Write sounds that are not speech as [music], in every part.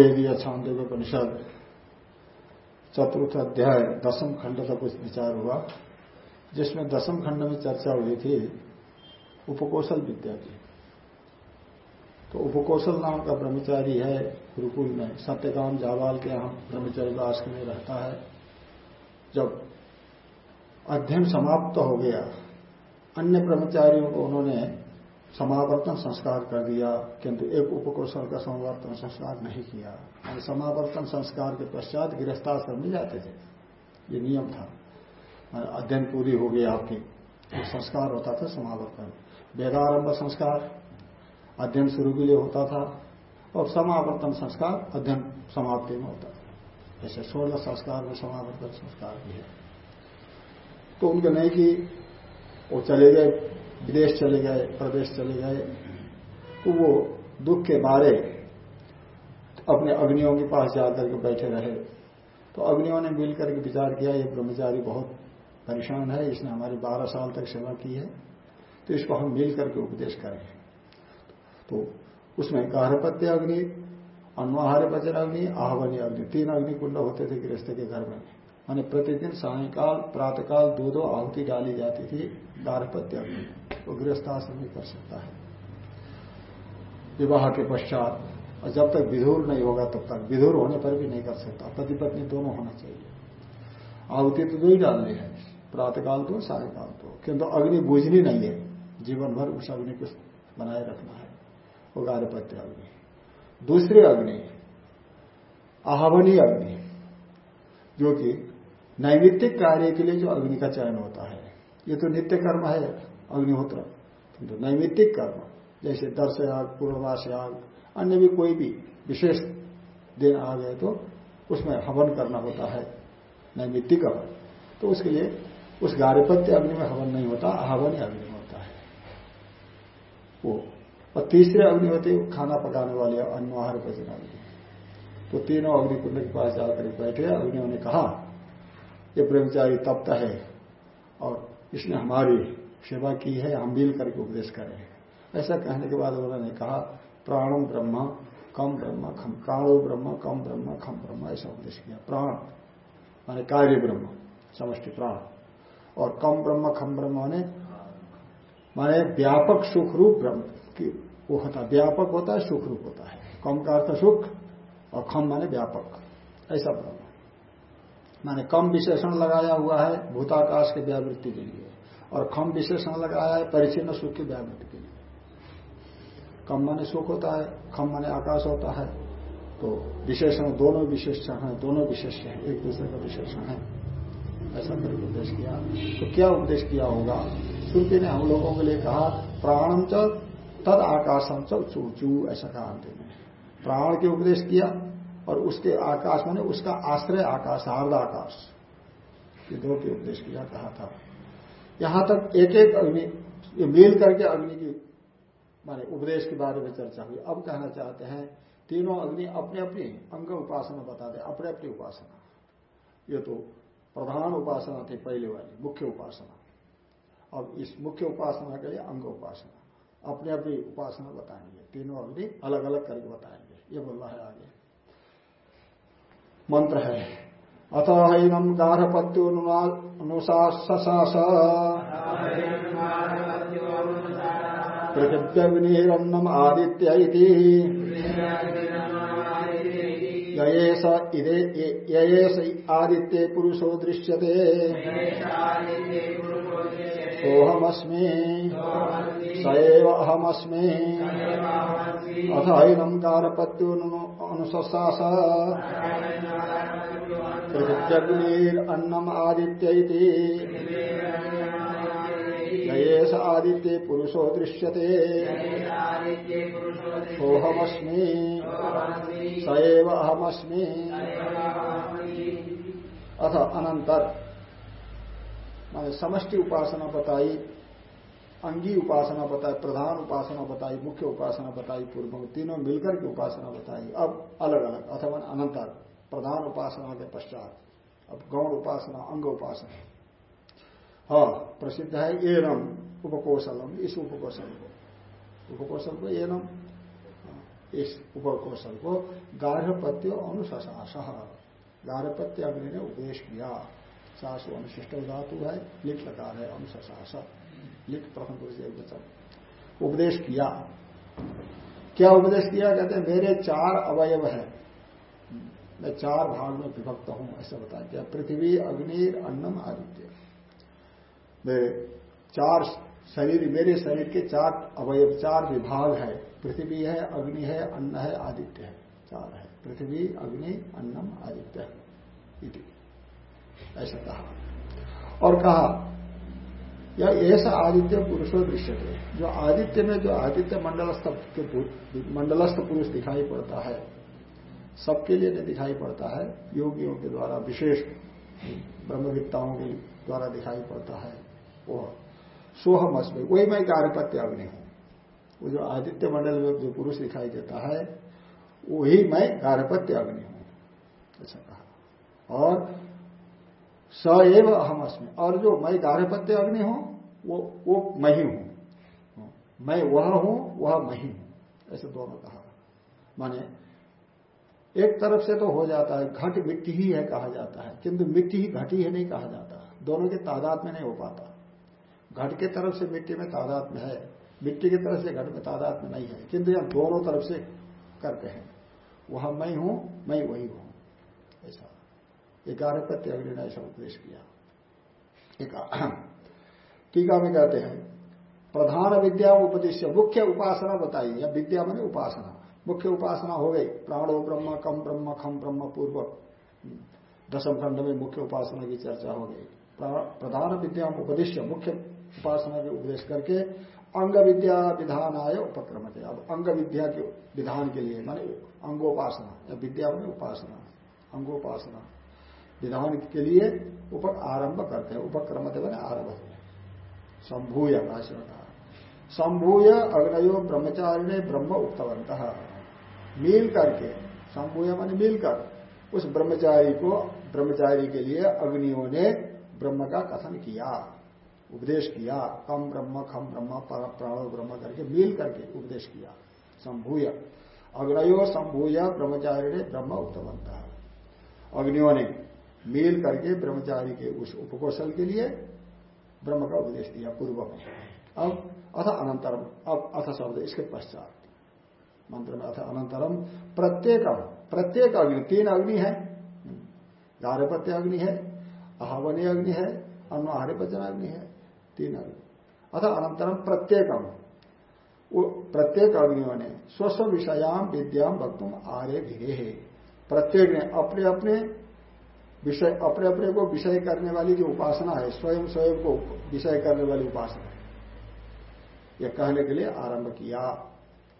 सामवेदीय छांदोग्य परिषद चतुर्थ अध्याय, दसम खंड का कुछ विचार हुआ। जिसमें दसम खंड में चर्चा हुई थी, उपकोशल विद्या की। तो उपकोशल नाम का ब्रह्मचारी है गुरुकुल में। सत्यकाम जावाल के यहाँ ब्रह्मचारी का आश्रम में रहता है। जब अध्ययन समाप्त तो हो गया, अन्य ब्रह्मचारियों को उन्होंने समावर्तन संस्कार कर दिया, किंतु एक उपकोषण का समावर्तन संस्कार नहीं किया। समावर्तन संस्कार के पश्चात गिरस्ताश्रम में जाते थे। ये नियम था। अध्ययन पूरी हो गई आपकी। एक संस्कार होता था समावर्तन। वेदारंभ संस्कार, अध्ययन शुरू के लिए होता था, और समावर्तन संस्कार अध्ययन समाप्ति में होता था। जैसे सोलह संस्कार में समावर्तन संस्कार भी है। तो उनके नहीं कि वो चले गए विदेश चले गए, प्रदेश चले गए। तो वो दुख के बारे अपने अग्नियों के पास जाकर के बैठे रहे। तो अग्नियों ने मिलकर के विचार किया, ये ब्रह्मचारी बहुत परेशान है, इसने हमारी बारह साल तक सेवा की है तो इसको हम मिल करके उपदेश करें। तो उसमें गारहपत्य अग्नि अन्वाहार्य वचन अग्नि आहवनी अग्नि, तीन अग्नि कुंड होते थे गृहस्थ के घर में। माने प्रतिदिन सायकाल, प्रातकाल दो दो आहुति डाली जाती थी गारहपत्य अग्नि वो गृहस्थाश्रम नहीं कर सकता है। विवाह के पश्चात, और जब तक विधुर नहीं होगा तब तक, विधुर होने पर भी नहीं कर सकता। पति पत्नी दोनों होना चाहिए। आहुति तो दो ही डालनी है, प्रातकाल तो सायकाल तो किंतु अग्नि बुझनी नहीं है। जीवन भर उस अग्नि को बनाए रखना है। वो गारहपत्य अग्नि। दूसरी अग्नि आहवनी अग्नि, जो कि नैमित्तिक कार्य के लिए जो अग्नि का चयन होता है, ये तो नित्य कर्म है, अग्निहोत्र। तो नैमित्तिक कर्म, जैसे दर्श याग अन्य भी कोई भी विशेष दिन आ गए तो उसमें हवन करना होता है, नैमित्तिक हवन। तो उसके लिए उस गारिपत्य अग्नि में हवन नहीं होता, आहवन अग्नि होता है। वो, और तीसरे अग्नि होती खाना पकाने वाले अन्वाहार भजन अग्नि तो तीनों अग्निकुंड के पास जाकर बैठे, अग्नियों ने कहा ये ब्रह्मचारी तप्त है और इसने हमारी सेवा की है, हम मिल करके उपदेश करें ऐसा कहने के बाद उन्होंने कहा प्राणम ब्रह्म, कम ब्रह्म खम प्राणो ब्रह्म, कम ब्रह्म खम ब्रह्म, ऐसा उपदेश किया। प्राण, माने कार्य ब्रह्म, समष्टि प्राण। और कम ब्रह्म खम ब्रह्म माने माने व्यापक सुख रूप ब्रह्म की वो होता व्यापक होता है, सुख रूप होता है। कम का अर्थ सुख और खम माने व्यापक। ऐसा ब्रह्म। माने कम विशेषण लगाया हुआ है भूताकाश के व्यावृत्ति के लिए और खम विशेषण लगाया है परिचिन्न सुख की व्यावृत्ति के लिए। कम माने सुख होता है, खम माने आकाश होता है। तो विशेषण दोनों विशेषण है, दोनों विशेष है, एक दूसरे का विशेषण है। ऐसा करके उपदेश किया। तो क्या उपदेश किया होगा? श्रुति ने हम लोगों के लिए कहा प्राणम च तद आकाशम च चूचू, ऐसा कहा प्राण के उपदेश किया और उसके आकाश माने उसका आश्रय आकाश, हार्द आकाश। ये दो के उपदेश किया, कहा था। यहाँ तक एक एक अग्नि मिल करके अग्नि की माने उपदेश के बारे में चर्चा हुई। अब कहना चाहते हैं, तीनों अग्नि अपने अपनी अंग उपासना बता दें अपने अपनी उपासना। ये तो प्रधान उपासना थी, पहले वाली, मुख्य उपासना। अब इस मुख्य उपासना के लिए अंग उपासना। अपने अपनी उपासना बताएँगे। तीनों अग्नि अलग अलग करके बताएँगे। ये बोल रहा है आगे। मंत्र है। अथ हैनम गारहपत्युनुशास पृथिव्यग्निरन्नम आदित्य ययेष इदे ययेष आदित्य पुरुषो दृश्यते। सोहमस्मि स एव अहमस्मि। अथ हैनम कारपत्युनुशास पृथिव्यग्निरन्नम आदित्य ययेष आदित्य पुरुषो दृश्यते। सोहमस्मि स एव अहमस्मि। अथ अनंतर मैंने समष्टि उपासना बताई, अंगी उपासना बताई, प्रधान उपासना बताई, मुख्य उपासना बताई पूर्व तीनों मिलकर की उपासना बताई। अब अलग अलग अथवा अनंतर प्रधान उपासना के पश्चात। अब गौण उपासना, अंग उपासना। हाँ प्रसिद्ध है एनम उपकोशलम, इस उपकोशल को। उपकोशल को एनम इस उपकोशल को गार्हपत्य अनुशास गार्हपत्य अग्नि ने उपदेश किया। सासु अनुशिष्ट धातु है, लिख लकार है अनुशास लिख प्रथम उपदेश किया। क्या उपदेश किया? कहते हैं, मेरे चार अवयव है। मैं चार भाग में विभक्त हूँ, ऐसा बता दिया पृथ्वी, अग्नि, अन्नम, आदित्य। चार शरीर, मेरे शरीर के चार अवयव, चार विभाग है। पृथ्वी है, अग्नि है, अन्न है, आदित्य है। चार है। पृथ्वी, अग्नि, अन्नम, आदित्य ऐसा कहा। और कहा यह ऐसा आदित्य पुरुषो दृश्य थे जो आदित्य में, जो आदित्य मंडलस्थ के मंडलस्थ पुरुष दिखाई पड़ता है, सबके लिए नहीं दिखाई पड़ता है। योगियों के द्वारा, विशेष ब्रह्मविद्ताओं के द्वारा दिखाई पड़ता है। वो सोहम अस्मि। वही मैं कार्यपत्य अग्नि हूँ। वो जो आदित्य मंडल में जो पुरुष दिखाई देता है, वही मैं कार्यपत्य अग्नि हूँ। ऐसा कहा। और स एव अहम अस्मि। और जो मैं गार्भपत्य अग्नि हूँ, वो वो मैं ही। हूँ मैं वह हूँ, वह मैं ही हूँ। ऐसे दोनों कहा। माने, एक तरफ़ से तो हो जाता है, घट मिट्टी ही है कहा जाता है। किंतु मिट्टी ही घटी है नहीं कहा जाता। दोनों के तादाद में नहीं हो पाता। घट के तरफ़ से मिट्टी में तादाद में है, मिट्टी की तरफ़ से घट में तादाद में नहीं है। किंतु यह दोनों तरफ़ से करते हैं। वह मैं हूँ, मैं वही हूँ। ऐसा। ग्यारह प्रत्यय अग्नि ने ऐसा उपदेश किया। [clears throat] टीका में कहते हैं, प्रधान विद्या उपदेश मुख्य उपासना बताई। या विद्या मैंने उपासना। मुख्य उपासना हो गई। प्राणो ब्रह्म, कम ब्रह्म, खम ब्रह्म, पूर्व। दसम खंड में मुख्य उपासना की चर्चा हो गई। प्रधान विद्या उपदेश मुख्य उपासना के उपदेश करके अंग विद्या विधान आय उपक्रम थे अब अंग विद्या के विधान के लिए माने अंगोपासना, या विद्या में उपासना, अंगोपासना विधान के लिए उप आरंभ करते हैं उपक्रम थे मैंने आरंभ। संभूय भाषण कहा। संभूय अग्नयो ब्रह्मचारी ने ब्रह्म उक्तवंत मिल करके, संभूय मान मिलकर, उस ब्रह्मचारी को, ब्रह्मचारी के लिए अग्नियों ने ब्रह्म का कथन किया। उपदेश किया, कम ब्रह्म, खम ब्रह्म प्राणो ब्रह्म करके मिल करके उपदेश किया, संभूय। अग्नयो संभूय ब्रह्मचारी ने ब्रह्म उक्तवंत अग्नियों ने मिल करके ब्रह्मचारी के उस उपकोशल के लिए ब्रह्म का उपदेश दिया, पूर्व में। अब अथ अनंतरम, अब अथ शब्द, इसके पश्चात। मंत्र में अथ अनंतरम प्रत्येक प्रत्येक अग्नि, तीन अग्नि है। गार्भपत्य अग्नि है अहावनी अग्नि है अन्नहारे पचन अग्नि है। तीन अग्नि अथ अनंतरम प्रत्येकम। वो प्रत्येक अग्नियों ने स्वस्व विषयाम विद्याम वक्तुम आर्य धीरे प्रत्येक ने अपने अपने विषय अपने अपने को विषय करने वाली जो उपासना है, स्वयं स्वयं को विषय करने वाली उपासना है। यह कहने के लिए आरंभ किया।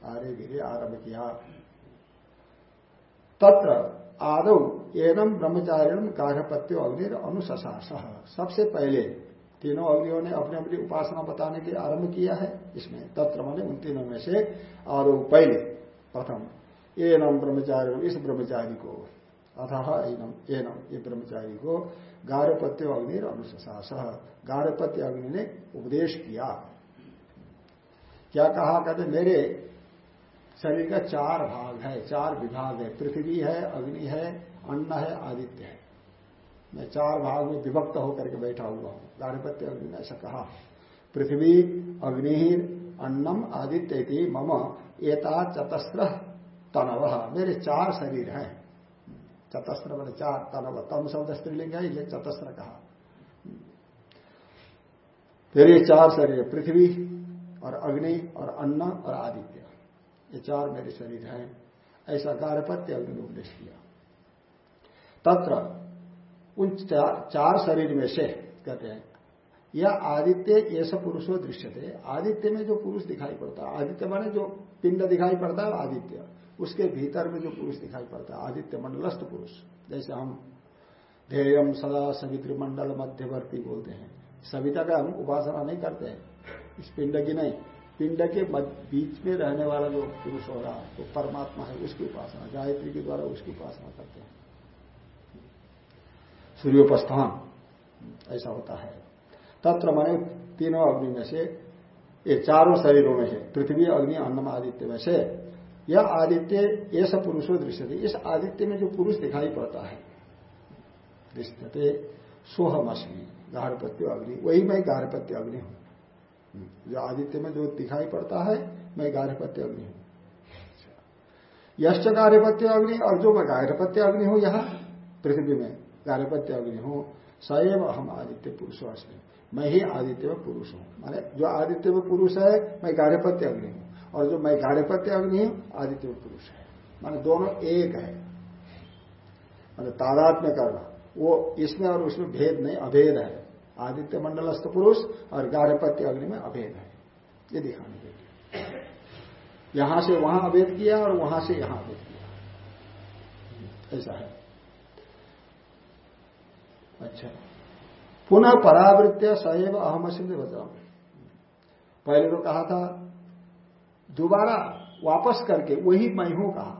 आर्य गिरे आरंभ किया। तत्र आदौ एनम ब्रह्मचारिण गार्भपत्यो अग्नि अनुशास सबसे पहले तीनों अग्नियों ने अपने अपनी उपासना बताने के आरंभ किया है इसमें तत्र मैंने उन तीनों में से आरोप पहले, प्रथम, एनम ब्रह्मचारी इस ब्रह्मचारी को, अथाह एनम एनम, ये ब्रह्मचारी को गारहपत्य अग्नि अनुशास गारहपत्य अग्नि ने उपदेश किया। क्या कहा? कहते, मेरे शरीर का चार भाग है, चार विभाग है, पृथ्वी है, अग्नि है, अन्न है, आदित्य है। मैं चार भाग में विभक्त होकर के बैठा हुआ हूँ। गारहपत्य अग्नि ने ऐसा कहा, पृथ्वी अग्नि अन्नम आदित्य मम, एता, चतस्र, तनव। मेरे चार शरीर हैं। चतस्त्र मैंने चार, तनव, तम शब्द स्त्रीलिंग है, ये चतस्त्र कहा। ये चार शरीर पृथ्वी और अग्नि और अन्न और आदित्य। ये चार मेरे शरीर हैं। ऐसा कार्यपत्य अग्नि उपदेश किया। तत्र उन चार शरीर में से, कहते हैं यह आदित्य, ये सब पुरुषों दृश्य थे। आदित्य में जो पुरुष दिखाई पड़ता है आदित्य माने जो पिंड दिखाई पड़ता है आदित्य। उसके भीतर में जो पुरुष दिखाई पड़ता है आदित्य मंडलस्थ पुरुष। जैसे हम ध्येयम सदा सवित्र मंडल मध्यवर्ती बोलते हैं। सविता का हम उपासना नहीं करते हैं। इस पिंड की नहीं। पिंड के बीच में रहने वाला जो पुरुष हो रहा है, वो तो परमात्मा है, उसकी उपासना, गायत्री के द्वारा उसकी उपासना करते हैं। सूर्योपस्थान। ऐसा होता है। तत्र माने तीनों अग्नि में से, ये चारों शरीरों में से, पृथ्वी, अग्नि, अन्नम, आदित्य में से, यह आदित्य, ये सब पुरुषों दृश्य थे इस आदित्य में जो पुरुष दिखाई पड़ता है, दृश्यते सोहमश्मी गारपत्य अग्नि। वही मैं गारपत्य अग्नि हूँ। जो आदित्य में जो दिखाई पड़ता है, मैं गारहपत्य अग्नि हूँ। यश्च गारहपत्य अग्नि और जो मैं गारहपत्य अग्नि हूँ यहाँ, पृथ्वी में गारहपत्य अग्नि हूँ सैव हम आदित्य पुरुषवास्मी मैं ही आदित्य में पुरुष हूँ। माने जो आदित्य में पुरुष है, मैं गाढ़ेपत्य अग्नि हूँ। और जो मैं गाढ़ेपत्य अग्नि हूँ, आदित्य में पुरुष है। माने दोनों एक है। माने तादात में करना वो इसमें और उसमें भेद नहीं, अभेद है। आदित्य मंडलस्थ पुरुष और गाढ़ेपत्य अग्नि में अभेद है। ये दिखाने के लिए। यहाँ से वहाँ अभेद किया और वहाँ से यहाँ अभेद किया। ऐसा है। अच्छा। पुनः परावृत्य सैव अहम सिंह बचा पहले तो कहा था, दोबारा वापस करके वही मैं हूँ कहा।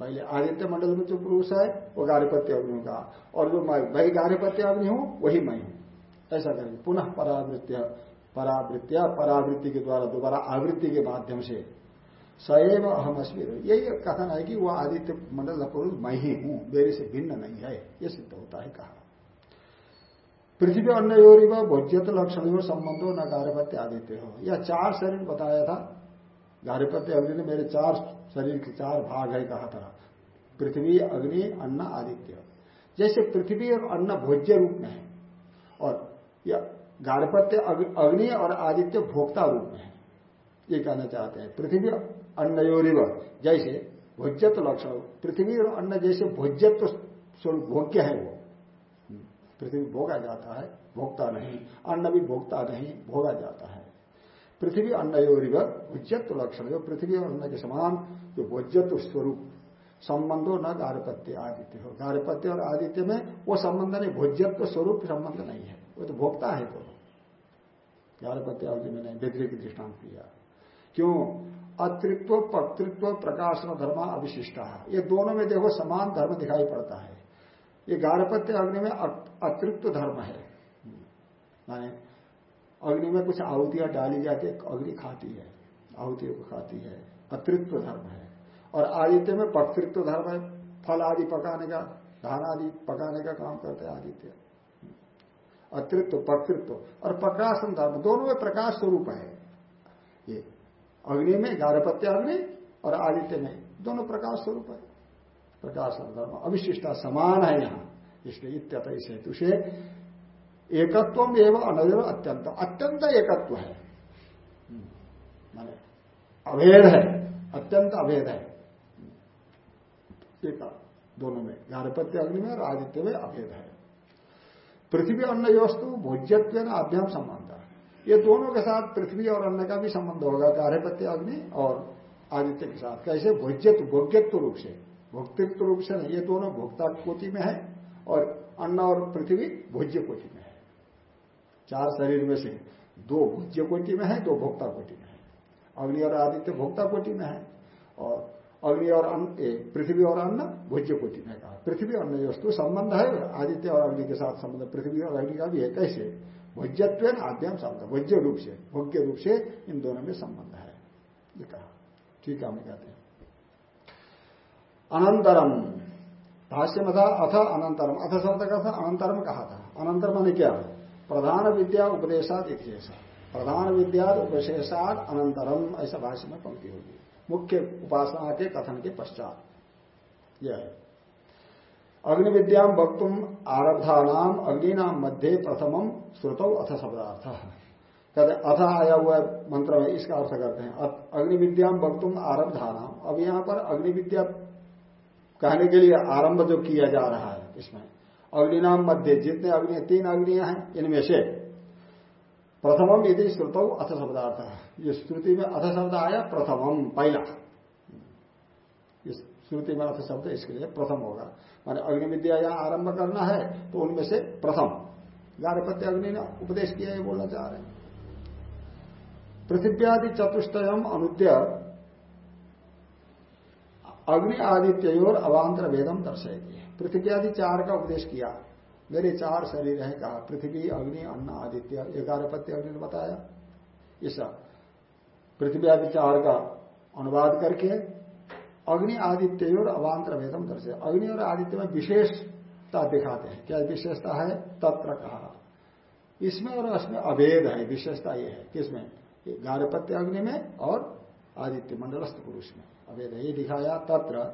पहले आदित्य मंडल में जो पुरुष है, वो गारिपत्य अग्नि का। और जो मैं, भाई गारिपत्य अग्नि हूँ, वही मैं हूँ। ऐसा करके पुनः परावृत्य परावृत्य परावृत्ति के द्वारा, दोबारा आवृत्ति के माध्यम से। सैव अहम अस्वीर यही कथन है कि वह आदित्य मंडल पुरुष मैं ही हूँ, मेरे से भिन्न नहीं है। यह सिद्ध होता है कहा। पृथ्वी अन्य व भोज्यत लक्षण संबंधो न गार्भत्य आदित्य हो। यह चार शरीर बताया था। गार्भत्य अग्नि ने मेरे चार शरीर के चार भाग है, कहा था। पृथ्वी, अग्नि, अन्न आदित्य जैसे पृथ्वी और अन्न भोज्य रूप में है, और यह गार्भत्य अग्नि और आदित्य भोक्ता रूप में है। ये कहना चाहते हैं। पृथ्वी अन्नयोरिव जैसे भोज्यत्व लक्षण पृथ्वी और अन्न जैसे भोज्यत्व स्वरूप, भोग्य है वो। पृथ्वी भोगा जाता है, भोगता नहीं। अन्न भी भोगता नहीं, भोगा जाता है। पृथ्वी अन्न अन्नयोरिव भोज्यत्व लक्षण। जो पृथ्वी और अन्न के समान, जो भोज्यत्व स्वरूप, संबंधो न गारपत्य आदित्य हो। गारपत्य और आदित्य में वो संबंध नहीं भोज्यत्व स्वरूप संबंध नहीं है। वो तो भोगता है तो गारपत्य आदि में नहीं व्यतिरिक दृष्टांत किया क्यों? अतृत्व, पक्तृत्व, प्रकाशन, धर्म, अविशिष्टा। ये दोनों में देखो समान धर्म दिखाई पड़ता है। ये गारपत्य अग्नि में अतृत्व धर्म है। माने अग्नि में कुछ आहुतियाँ डाली जाती है, अग्नि खाती है, आहुतियों को खाती है अतृत्व धर्म है। और आदित्य में पक्तृत्व धर्म है, फल आदि पकाने का, धान आदि पकाने का काम करते हैं आदित्य। अतृत्व पक्तृत्व और प्रकाशन धर्म दोनों में प्रकाश स्वरूप है। ये अग्नि में गारपत्य अग्नि और आदित्य में दोनों प्रकाश स्वरूप है। प्रकाश धर्म अविशिष्टा समान है यहाँ। इसलिए इत्यत इस हेतु से एकत्व एवं अनजर अत्यंत। अत्यंत एकत्व है। माने अभेद है। अत्यंत अभेद है। एक दोनों में गारपत्य अग्नि में और आदित्य में अभेद है। पृथ्वी अन्न वस्तु भोज्यत्व अभ्याम संबंध ये दोनों के साथ पृथ्वी और अन्न का भी संबंध होगा। गारहपत्य अग्नि और आदित्य के साथ। कैसे? भोज्यत्व, भोग्यत्व रूप से। भोक्तृत्व रूप से नहीं, ये दोनों भोक्ता कोटि में है और अन्न और पृथ्वी भोज्य कोटि में है। चार शरीर में से दो भोज्य कोटि में है, दो भोक्ता कोटि में है। अग्नि और आदित्य भोक्ता कोटि में है और अग्नि और अन्न पृथ्वी और अन्न भोज्य कोटि में कहा पृथ्वी अन्न जो वस्तु संबंध है, आदित्य और अग्नि के साथ संबंध, पृथ्वी और अग्नि का भी है, कैसे? भोज्यत्व आद्यम संबंध, भोज्य रूप से, भोग्य रूप से इन दोनों में संबंध है। ये कहा। ठीक है, हम कहते हैं। अनंतरम। भाष्य में था अथ अनंतरम। अथ शब्द का था अनंतरम कहा था। अनंतर मैंने क्या? प्रधान विद्या उपदेशाद इतिहास प्रधान विद्या उपदेशाद अनंतरम। ऐसा भाष्य में पंक्ति होगी। मुख्य उपासना के कथन के पश्चात। यह। अग्नि विद्या वक्तुम आरब्धा नाम अग्नि नाम मध्य प्रथमम श्रुतौ अथ शब्दार्थ। कहते अथ आया हुआ मंत्र में इसका अर्थ करते हैं। अग्नि विद्याम वक्तुम आरब्धा नाम अब यहाँ पर अग्नि विद्या कहने के लिए आरंभ जो किया जा रहा है इसमें। अग्निनाम मध्य जितने अग्नि, तीन अग्नियाँ हैं, इनमें से प्रथमम यदि श्रुतौ अथ शब्दार्थ ये श्रुति में अथ शब्द आया, प्रथमम, पहला। श्रुति में अर्थ शब्द इसके लिए प्रथम होगा। माने अग्नि विद्या यहाँ आरंभ करना है तो उनमें से प्रथम। गारपत्य अग्नि ने उपदेश किया, ये बोलना चाह रहे हैं। पृथ्व्यादि चतुष्टयम अनुद्य अग्नि आदित्य और अवान्तर वेदम दर्शाएगी पृथ्वी आदि चार का उपदेश किया। मेरे चार शरीर है कहा, पृथ्वी, अग्नि, अन्न, आदित्य। एगारपत्य अग्नि ने बताया। ऐसा। पृथ्वी आदि चार का अनुवाद करके अग्नि आदित्य और अवान्तर भेदम दर्शे अग्नि और आदित्य में विशेषता दिखाते हैं। क्या विशेषता है? तत्र कहा। इसमें और उसमें अभेद है। विशेषता ये है। किसमें? गारपत्य अग्नि में और आदित्य, मंडलस्थ पुरुष में। अभेद है ये दिखाया तत्र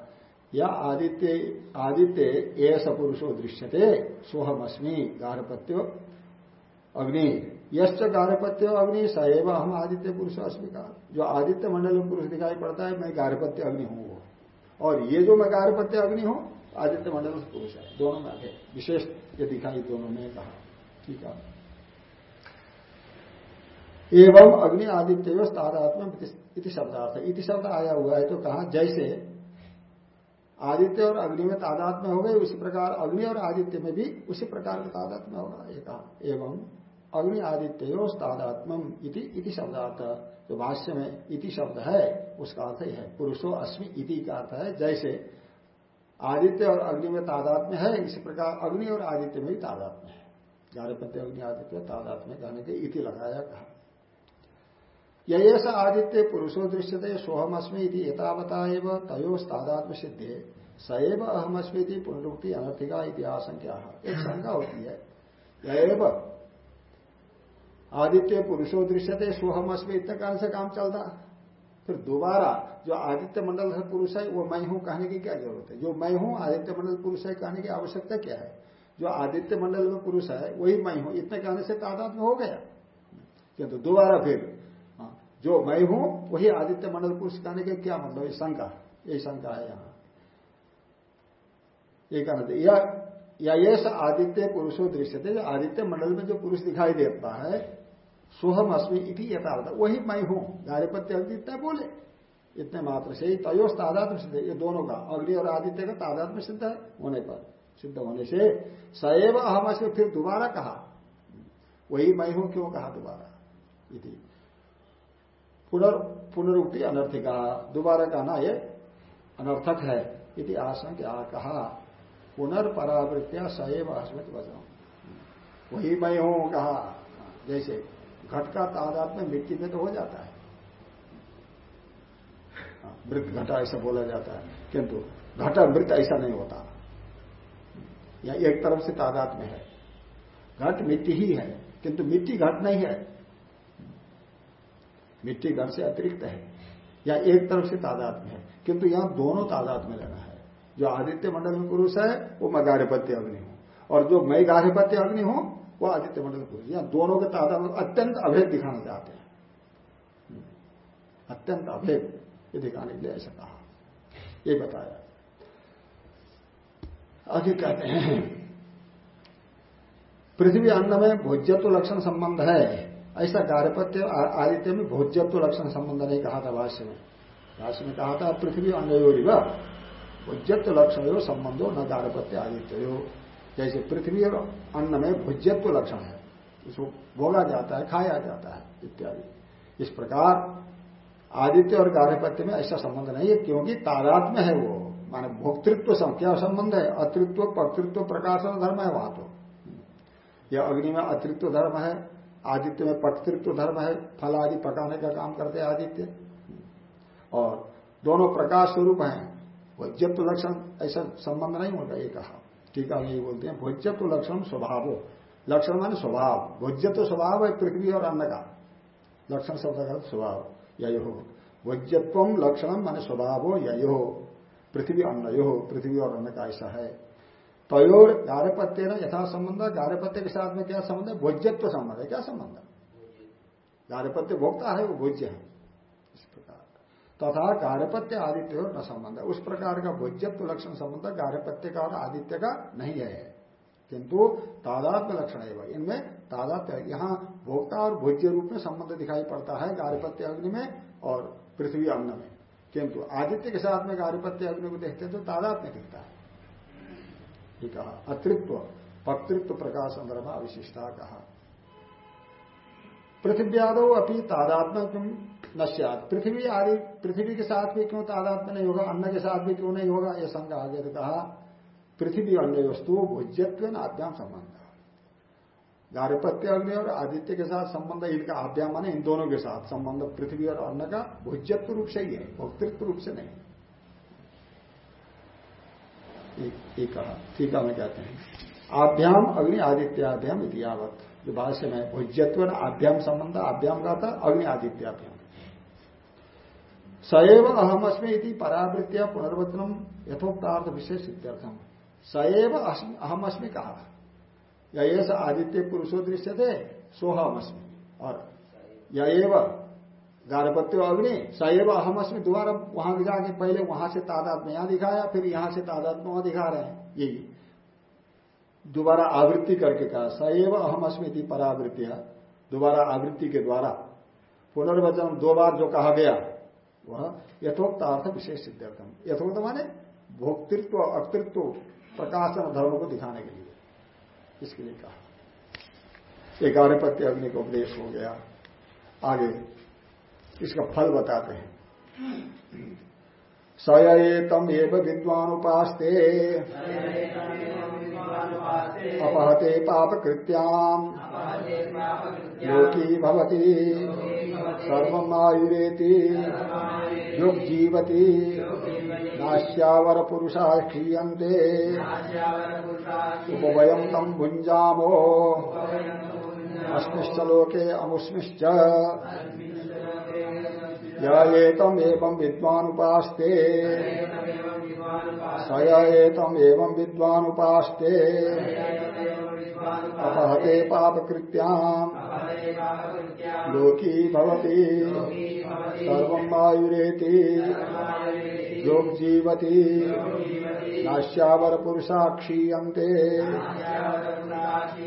या आदित्य आदित्य एस पुरुषो दृश्यते सोहमअस्मी गारपत्यो अग्नि। यश्च गारपत्य अग्नि सएव हम आदित्य पुरुष अस्मी का जो आदित्य मंडल में पुरुष दिखाई पड़ता है, मैं गारपत्य अग्नि हूँ। वो और ये जो मैं गारपत्य अग्नि हूँ, आदित्य मंडल पुरुष है, दोनों में विशेष ये दिखाई दोनों ने कहा। ठीक है। एवं अग्नि आदित्य तादात्म इति शब्दार्थ। इति शब्द आया हुआ है तो कहा, जैसे आदित्य और अग्नि में तादात्म्य हो गए, उसी प्रकार अग्नि और आदित्य में भी उसी प्रकार का तादात्म्य होगा ये कहा। एवं अग्नि आदित्य तादात्म इति शब्दार्थ। जो भाष्य में इति शब्द है, उसका अर्थ ही, पुरुषो अस्मि इति का अर्थ है, जैसे आदित्य और अग्नि में तादात्म्य है, इसी प्रकार अग्नि और आदित्य में भी तादात्म्य है। गारपत्य अग्नि आदित्य तादात्म्य कहने के इति लगाया कहा। यश आदित्य पुरुषो दृश्यते सोहमस्मी यथावता एवं तयोस्तादात्म सिद्धे सएव अहमस्मी पुनरुक्ति अनर्थिका आशंका एक शंका होती है। यह आदित्य पुरुषो दृश्यते सोहमस्मी इतने काल से काम चलता। फिर दोबारा जो आदित्य मंडल से पुरुष है, वो मैं हूँ कहने की क्या ज़रूरत है? जो मैं हूँ, आदित्य मंडल पुरुष है कहने की आवश्यकता क्या है? जो आदित्य मंडल में पुरुष है, वही मैं हूँ। इतने कहने से तादाद में हो गया। किंतु दोबारा फिर जो मैं हूँ, वही आदित्य मंडल पुरुष कहने के क्या मतलब ये शंका यही शंका है यहाँ। ये कहना या, ये आदित्य पुरुषो दृश्य थे जो आदित्य मंडल में जो पुरुष दिखाई देता है, सोहम अस्मी इति यथार्थ। वही मैं हूँ गारिपत्य अग्नि इतना बोले। इतने मात्र से ही तयोस तादात्म सिद्ध ये दोनों का, अग्नि और आदित्य का तादात्म सिद्ध होने पर, सिद्ध होने से सएव अहम फिर दोबारा कहा। वही मैं हूँ, क्यों कहा दोबारा? पुनर् पुनरुक्ति अनर्थिका। दोबारा कहना ये अनर्थक है इति आशंका कहा पुनर्परावृत्तिया सएव अस्मित वचन वही मैं हूँ कहा। जैसे घट का तादाद में मिट्टी में तो हो जाता है। हाँ, मृत घटा ऐसा बोला जाता है। किंतु घट मृत ऐसा नहीं होता। या एक तरफ़ से तादाद में है। घट मिट्टी ही है किंतु मिट्टी घट नहीं है। मिट्टी घर से अतिरिक्त है, या एक तरफ़ से तादाद में है। किंतु यहाँ दोनों तादाद में लेना है। जो आदित्य मंडल में पुरुष है, वो मैं गार्हपत्य अग्नि हूँ। और जो मैं गार्हपत्य अग्नि हूँ, वो आदित्य मंडल पुरुष यहाँ दोनों के तादाद अत्यंत अभेद दिखाना चाहते हैं। अत्यंत अभेद ये दिखाने के लिए ऐसा कहा। ये बताया। आगे कहते हैं, पृथ्वी अन्न में भोज्यत्व लक्षण संबंध है। ऐसा गारपत्य आदित्य में भोज्यत्व लक्षण संबंध नहीं कहा था भाष्य में। भाष्य में कहा था, पृथ्वी अन्योरिव भोज्यत्व लक्षण हो संबंधो न गारपत्य आदित्य हो जैसे पृथ्वी और अन्न में भोज्यत्व लक्षण है, उसको भोगा जाता है, खाया जाता है, इत्यादि। इस प्रकार आदित्य और गार्हपत्य में ऐसा संबंध नहीं है, क्योंकि तादात्म्य है वो, माने भोक्तृत्व क्या संबंध है? अतृत्व, पक्तृत्व, प्रकाशन, धर्म है वहाँ तो। यह अग्नि में अतृत्व धर्म है आदित्य में पटतृत्व धर्म है, फल आदि पकाने का काम करते हैं आदित्य। और दोनों प्रकाश स्वरूप हैं। भोज्यत्व लक्षण, ऐसा संबंध नहीं होगा, ये कहा। टीका में ये बोलते हैं, भोज्यत्व लक्षण स्वभाव। हो लक्षण माने स्वभाव। भोज्यत्व स्वभाव है पृथ्वी और अन्न का। लक्षण शब्द का स्वभाव यही हो भोज्यत्व लक्षण माने स्वभाव यही हो पृथ्वी अन्न यो पृथ्वी और अन्न का ऐसा है। तयोर गार्हपत्य न यथा संबंध गार्हपत्य के साथ में क्या संबंध है? भोज्यत्व संबंध है। क्या संबंध है? गार्हपत्य भोगता है, वो भोज्य है। इस प्रकार। तथा गार्हपत्य आदित्य हो न संबंध है। उस प्रकार का भोज्यत्व लक्षण संबंध गार्हपत्य का और आदित्य का नहीं है। किंतु तादात्म लक्षण है इनमें तादात्म्य, यहाँ भोक्ता और भोज्य रूप में संबंध दिखाई पड़ता है गार्हपत्य अग्नि में और पृथ्वी अन्न में। किंतु आदित्य के साथ में गार्हपत्य अग्नि को देखते हैं तो तादात्म्य दिखता है। कहा अतृत्व पक्तृत्व प्रकाश अंदरमा विशिष्टा कहा। पृथ्व्यादो अपनी तादात्म क्यों नश्यात पृथ्वी आदि, पृथ्वी के साथ भी क्यों तादात्म नहीं होगा अन्न के साथ भी क्यों नहीं होगा यह शंका आगे तो कहा, पृथ्वी अन्य वस्तु भोज्यत्व आद्याम संबंध। गार्हपत्य अग्नि और आदित्य के साथ संबंध, इनका आद्याम माने इन दोनों के साथ संबंध, पृथ्वी और अन्न का भोज्यत्व रूप से ही है भोक्तृत्व रूप से नहीं। कहा। ठीक है मैं कहते हैं। आभ्याम अग्नि आदित्याभ्याम इतिहावत जो भाष्य में भोज्यत्व आभ्याम संबंध, आभ्याम का था अग्नि आदित्याभ्याम सएव अहमअस्मी इति परावृत्तिया पुनर्वचनम यथोक्तार्थ विशेष इत्यर्थम सएव अहमअस्मी कहा या आदित्य पुरुषो दृश्य थे सोहमअस्मी और यह गारपत्य अग्नि, सैव अहमअस्मी दोबारा वहाँ जाके पहले वहाँ से तादाद में यहाँ दिखाया, फिर यहाँ से तादाद में वहाँ दिखा रहे हैं। यही दोबारा आवृत्ति करके कहा, सैव अहमअस्मी परावृत्तिया दोबारा आवृत्ति के द्वारा पुनर्वचन, दो बार जो कहा गया, वह यथोक्त अर्थ विशेष सिद्धार्थम यथोक्त माने भोक्तृत्व, अक्तृत्व, प्रकाशन धर्म को दिखाने के लिए। इसके लिए कहा। एक आर्यपत्य अग्नि का उपदेश हो गया। आगे इसका फल बताते हैं। सयतम एव विद्वान उपास्ते अपहते पाप कृत्याम लोकी भवती सर्वमायुरेति युग जीवती। नाश्यावर पुरुषा क्षीयते उपवयम तम भुंजामो अस्मिश्च लोके अमुष्मिश्च यम एवं विद्वान उपास्ते सयतम एवं विद्वान उपास्ते अपहते पाप कृत्याम लोकी भवती। सर्वयुरेति योग जीवती नाश्यावर पुरुषा क्षीयते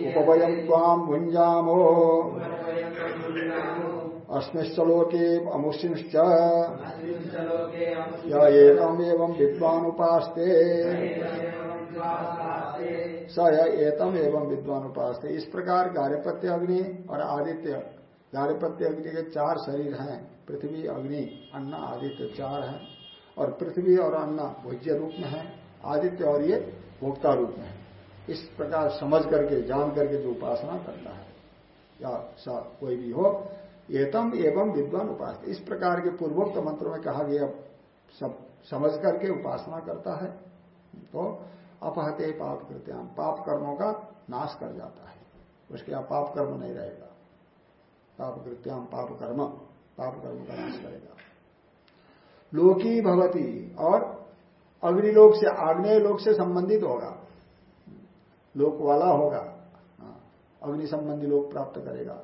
उपवयम ताम भुंजामो अस्मिश्चलोके अमुष्मिश्च एतम एवं विद्वान उपास्ते स एतम एवं विद्वान उपास्ते इस प्रकार गार्हपत्य अग्नि और आदित्य गार्हपत्य अग्नि के चार शरीर हैं। पृथ्वी अग्नि अन्न आदित्य चार हैं। और पृथ्वी और अन्न भोज्य रूप में है। आदित्य और ये भोक्ता रूप में है। इस प्रकार समझ करके जान करके जो उपासना करता है या कोई भी हो एतम एवं विद्वान उपास इस प्रकार के पूर्वोक्त मंत्रों में कहा गया सब समझ करके उपासना करता है तो अपहते पाप कृत्याम पाप कर्मों का नाश कर जाता है। उसके यहाँ पाप कर्म नहीं रहेगा। पाप कृत्याम पाप कर्म पाप कर्म का नाश करेगा। लोकी भवती और अग्निलोक से आग्नेय लोक से संबंधित होगा। लोक वाला होगा। हाँ, अग्नि संबंधी लोक प्राप्त करेगा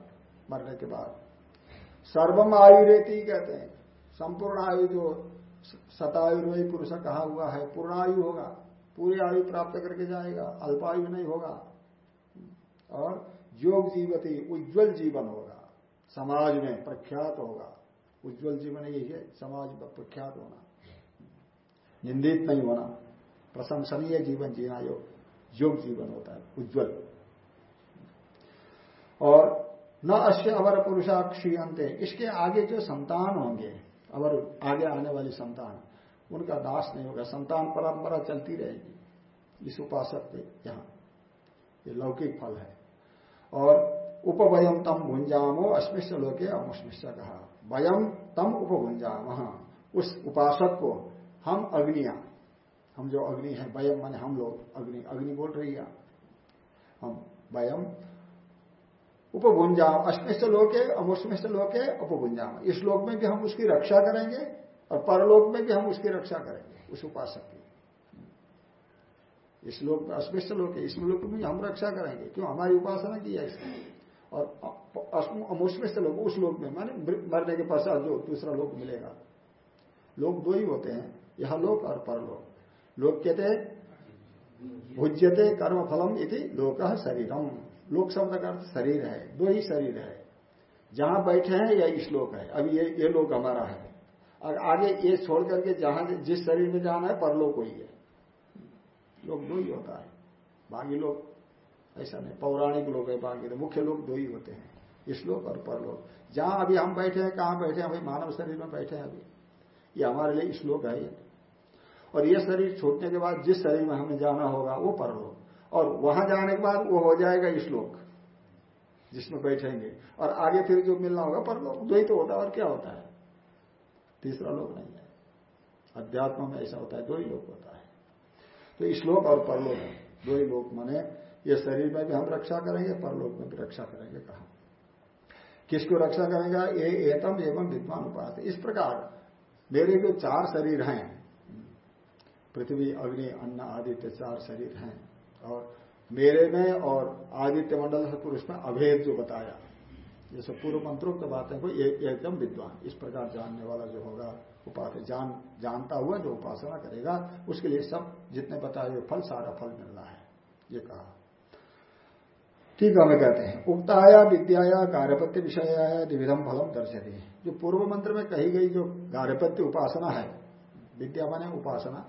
मरने के बाद। सर्वम आयु रेती कहते हैं। संपूर्ण आयु जो सतायुर्वयी पुरुष कहा हुआ है, पूर्ण आयु होगा, पूरी आयु प्राप्त करके जाएगा, अल्पायु नहीं होगा। और योग जीवती उज्जवल जीवन होगा, समाज में प्रख्यात होगा। उज्जवल जीवन यही है, समाज में प्रख्यात होना। निंदित नहीं होना, प्रशंसनीय जीवन जीना योग योग जीवन होता है, उज्जवल। और न अश्य अवर पुरुषा क्षीयंते इसके आगे जो संतान होंगे, अवर आगे आने वाली संतान, उनका दास नहीं होगा। संतान परंपरा चलती रहेगी। इस उपासक के यहाँ। ये लौकिक फल है। और उपवयम तम भुंजामो अस्मिश्य लोके अमुष्मिश्य कहा। वयम तम उपभुंजाम उस उपासक को हम अग्निया। हम जो अग्नि है वयम माने हम लोग अग्नि। अग्नि बोल रही है। हम वयम उपभुंजाम। अश्मिष्ट लोके अमुष्मिष्ट लोके उपभुंजाम। इस लोक में भी हम उसकी रक्षा करेंगे और परलोक में भी हम उसकी रक्षा करेंगे, उस उपासक की। इस लोक अस्पृश्य लोक है, इस लोक में हम रक्षा करेंगे। क्यों? हमारी उपासना की है इसने और अमुष्मिष्ट लोग उस लोक में, माने मरने के पश्चात जो दूसरा लोक मिलेगा। लोग दो ही होते हैं, यह लोक और परलोक। लोक कहते भुज्यते कर्म फलम यदि लोक शरीरम। लोक शब्द का अर्थ शरीर है, दो ही शरीर है। जहाँ बैठे हैं या इस लोक है। अभी ये ये लोक हमारा है। और आगे ये छोड़ करके जहाँ, जिस शरीर में जाना है, परलोक ही है। लोग दो ही होता है। बाकी लोग ऐसा नहीं। पौराणिक लोग है, बाकी तो मुख्य लोग दो ही होते हैं। इस लोक और परलोक। जहाँ अभी हम बैठे हैं, कहाँ बैठे हैं, अभी मानव शरीर में बैठे हैं अभी। ये हमारे लिए श्लोक है ये। और ये शरीर छूटने के बाद जिस शरीर में हमें जाना होगा, वो परलोक। और वहाँ जाने के बाद वो हो जाएगा श्लोक, जिसमें बैठेंगे। और आगे फिर जो मिलना होगा, परलोक दो ही तो होता है, और क्या होता है? तीसरा लोग नहीं है। अध्यात्म में ऐसा होता है, दो ही लोक होता है। तो श्लोक और परलोक है। दो ही लोक माने, ये शरीर में भी हम रक्षा करेंगे, परलोक में भी रक्षा करेंगे, कहा। किसको रक्षा करेगा? ये एतम एवं विद्वान उपास। इस प्रकार, मेरे जो चार शरीर हैं, पृथ्वी, अग्नि, अन्न आदित्य चार शरीर हैं और मेरे में और आदित्य मंडल पुरुष में अभेद जो बताया जैसे पूर्व मंत्रोक्त बात है कोई एकदम विद्वान, इस प्रकार जानने वाला जो होगा उपास जान, जानता हुआ जो उपासना करेगा, उसके लिए सब जितने बताए हुए फल, सारा फल मिलना है, ये कहा। ठीक हमें कहते हैं, उक्ताया विद्याया गार्भपत्य विषयाया द्विविधम फलम दर्शती। जो पूर्व मंत्र में कही गई जो गार्भपत्य उपासना है, विद्या माने उपासना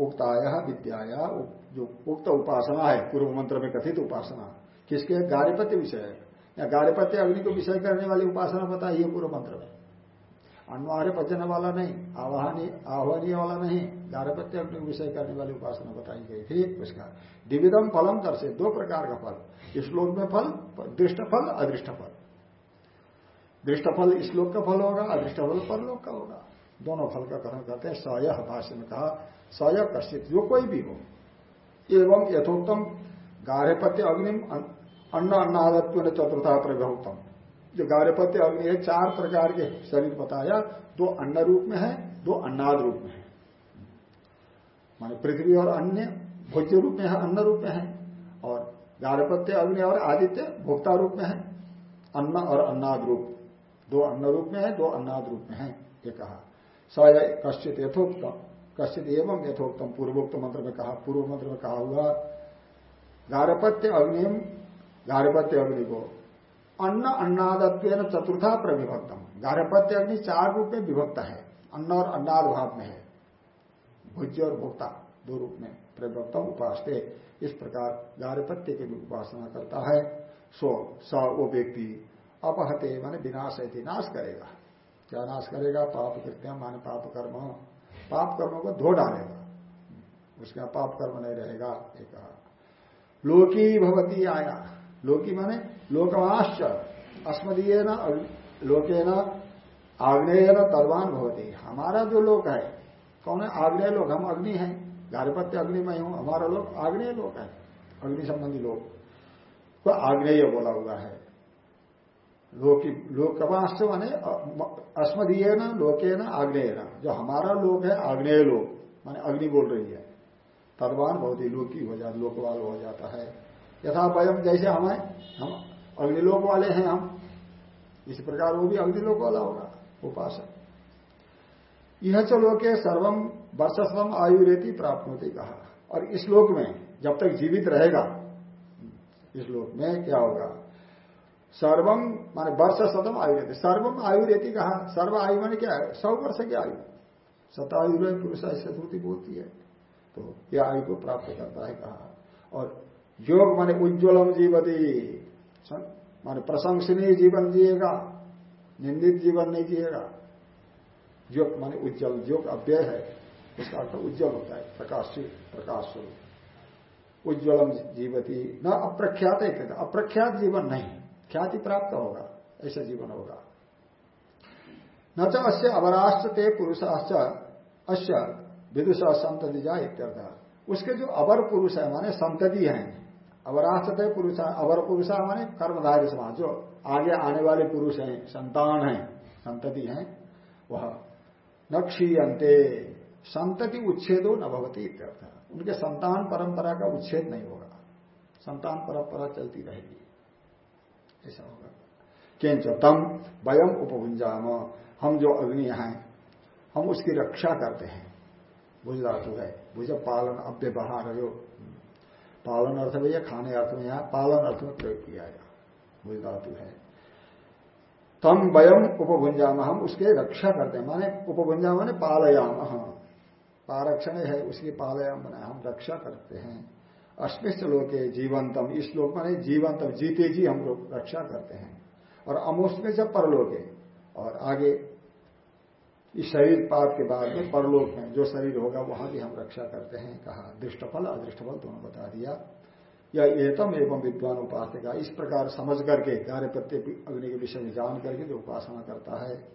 उक्ताया विद्याया जो उक्त उपासना है, पूर्व मंत्र में कथित उपासना। किसके? गारिपत्य विषय है। या गार्भपत्य अग्नि को विषय करने वाली उपासना बताई है पूर्व मंत्र में। अनुहार्य पचने वाला नहीं, आवाहनी आह्वानीय वाला नहीं गार्भपत्य अग्नि को विषय करने वाली उपासना बताई गई थी। उसका दिविधम फलम दर्शे, दो प्रकार का फल। श्लोक में फल, दृष्ट फल, अदृष्ट फल। दृष्ट फल श्लोक का फल होगा, अदृष्ट फल परलोक का होगा। दोनों फल का कथन करते हैं। सय भाष्य में कहा सय कश्चित, जो कोई भी हो। एवं यथोक्तम गार्हपत्य अग्निम अन्न अन्नादत्व ने चतुर्था प्रभुत्तम जो गार्हपत्य अग्नि है, चार प्रकार के शरीर बताया, दो अन्न रूप में है, दो अन्नाद रूप में है। माने पृथ्वी और अन्य भोज्य रूप में है, अन्न रूप में है, और गार्भपत्य अग्नि और आदित्य भोक्ता रूप में है, अन्न और अन्नाद रूप। दो अन्न रूप में है, दो अन्नाद रूप में है, ये कहा। स कश्चित यथोक्तम। कश्चित एवं यथोक्तम। पूर्वोक्त मंत्र में कहा, पूर्व मंत्र में कहा हुआ गारपत्य अग्निम गार्भपत्य अग्नि को, अन्न अन्नादत्व चतुर्था प्रविभक्तम। गार्भपत्य अग्नि चार रूप में विभक्त है, अन्न और अन्नाद भाव में है। भुज्य और भोक्ता दो रूप में प्रविभक्तम उपास इस प्रकार गार्भपत्य की भी उपासना करता है। सो, स, वो व्यक्ति अपहते माने विनाश है, नाश करेगा। क्या नाश करेगा? पाप कृत्य माने पाप कर्म। पाप कर्म को धो डालेगा। उसका पाप कर्म नहीं रहेगा एक लोकी भवती आया। लोकी माने लोकवाश्च अस्मदीय न लोके न आग्नेय न तलवान भवती। हमारा जो लोक है, कौन है? आग्नेय लोग हम अग्नि हैं। गार्भपत्य अग्नि में हूँ। हमारा लोग आग्नेय लोक है। अग्नि संबंधी लोग को आग्नेय बोला हुआ है। लोकी, लोकवाश्च माने अस्मदीय न लोके न आग्नेय न जो हमारा लोक है, आग्नेय लोक, माने अग्नि बोल रही है। तदवान बहुत ही लोकी हो जाता, लोकवाल हो जाता है। यथा वयम, जैसे हमें, हम अग्निलोक वाले हैं हम, इसी प्रकार वो भी अग्निलोक वाला होगा, उपासक। यह चलो के सर्वम वर्षस्वम आयु रेती प्राप्त होती कहा। और इस लोक में, जब तक जीवित रहेगा, इस लोक में क्या होगा? सर्वम माने वर्ष शतम आयु रहती। सर्वम आयु रहती कहा? सर्व आयु माने क्या है? सौ वर्ष की आयु। सतायु पुरुष श्रुति बोलती है। तो यह आयु को प्राप्त करता है कहा? और योग माने उज्ज्वलम जीवती। माने प्रशंसनीय जीवन जिएगा। निंदित जीवन नहीं जिएगा। योग माने उज्जवल, योग अव्यय है। उसका अर्थ उज्जवल होता है प्रकाश प्रकाश स्वरूप। उज्ज्वलम जीवती, न अप्रख्यात है। अप्रख्यात जीवन नहीं। ख्याति प्राप्त होगा, ऐसा जीवन होगा। न तो अस्य अवराष्ट्र ते पुरुषाश्च अश्य विदुष संतति जा इत्यर्थ। उसके जो अवर पुरुष है, माने संतति हैं। अवराष्ट्र पुरुष, अवर पुरुष है माने कर्मधारी समाज। जो आगे आने वाले पुरुष हैं, संतान हैं, संतति हैं, वह न क्षीयते संतति उच्छेदो न भवती इत्यर्थ। उनके संतान परंपरा का उच्छेद नहीं होगा। संतान परंपरा चलती रहेगी। ऐसा होगा। किंच, तम वयम उपभुंजाम, हम जो अग्नि हैं, हम उसकी रक्षा करते हैं। भुज धातु है, भुज पालन अव्य बहार हो पालन अर्थ में या खाने अर्थ में यहाँ पालन अर्थ में प्रयोग किया गया। भुज धातु है। तम वयम उपभुंजाम, हम उसके रक्षा करते हैं। माने उपभुंजा माने पालयाम। पारक्षण है, उसकी पालयाम बना हम रक्षा करते हैं। अस्मिष्ट लोके जीवंतम। इस लोक माने जीवंतम। जीते जी हम लोग रक्षा करते हैं। और अमुष्ट जब परलोके और आगे इस शरीर पाप के बाद में परलोक में जो शरीर होगा वहाँ भी हम रक्षा करते हैं, कहा। दृष्टफल, अदृष्टफल दोनों बता दिया। या एतम एवं विद्वान उपासना इस प्रकार समझ करके, कार्य प्रत्येक अग्नि के विषय में जान करके जो उपासना करता है,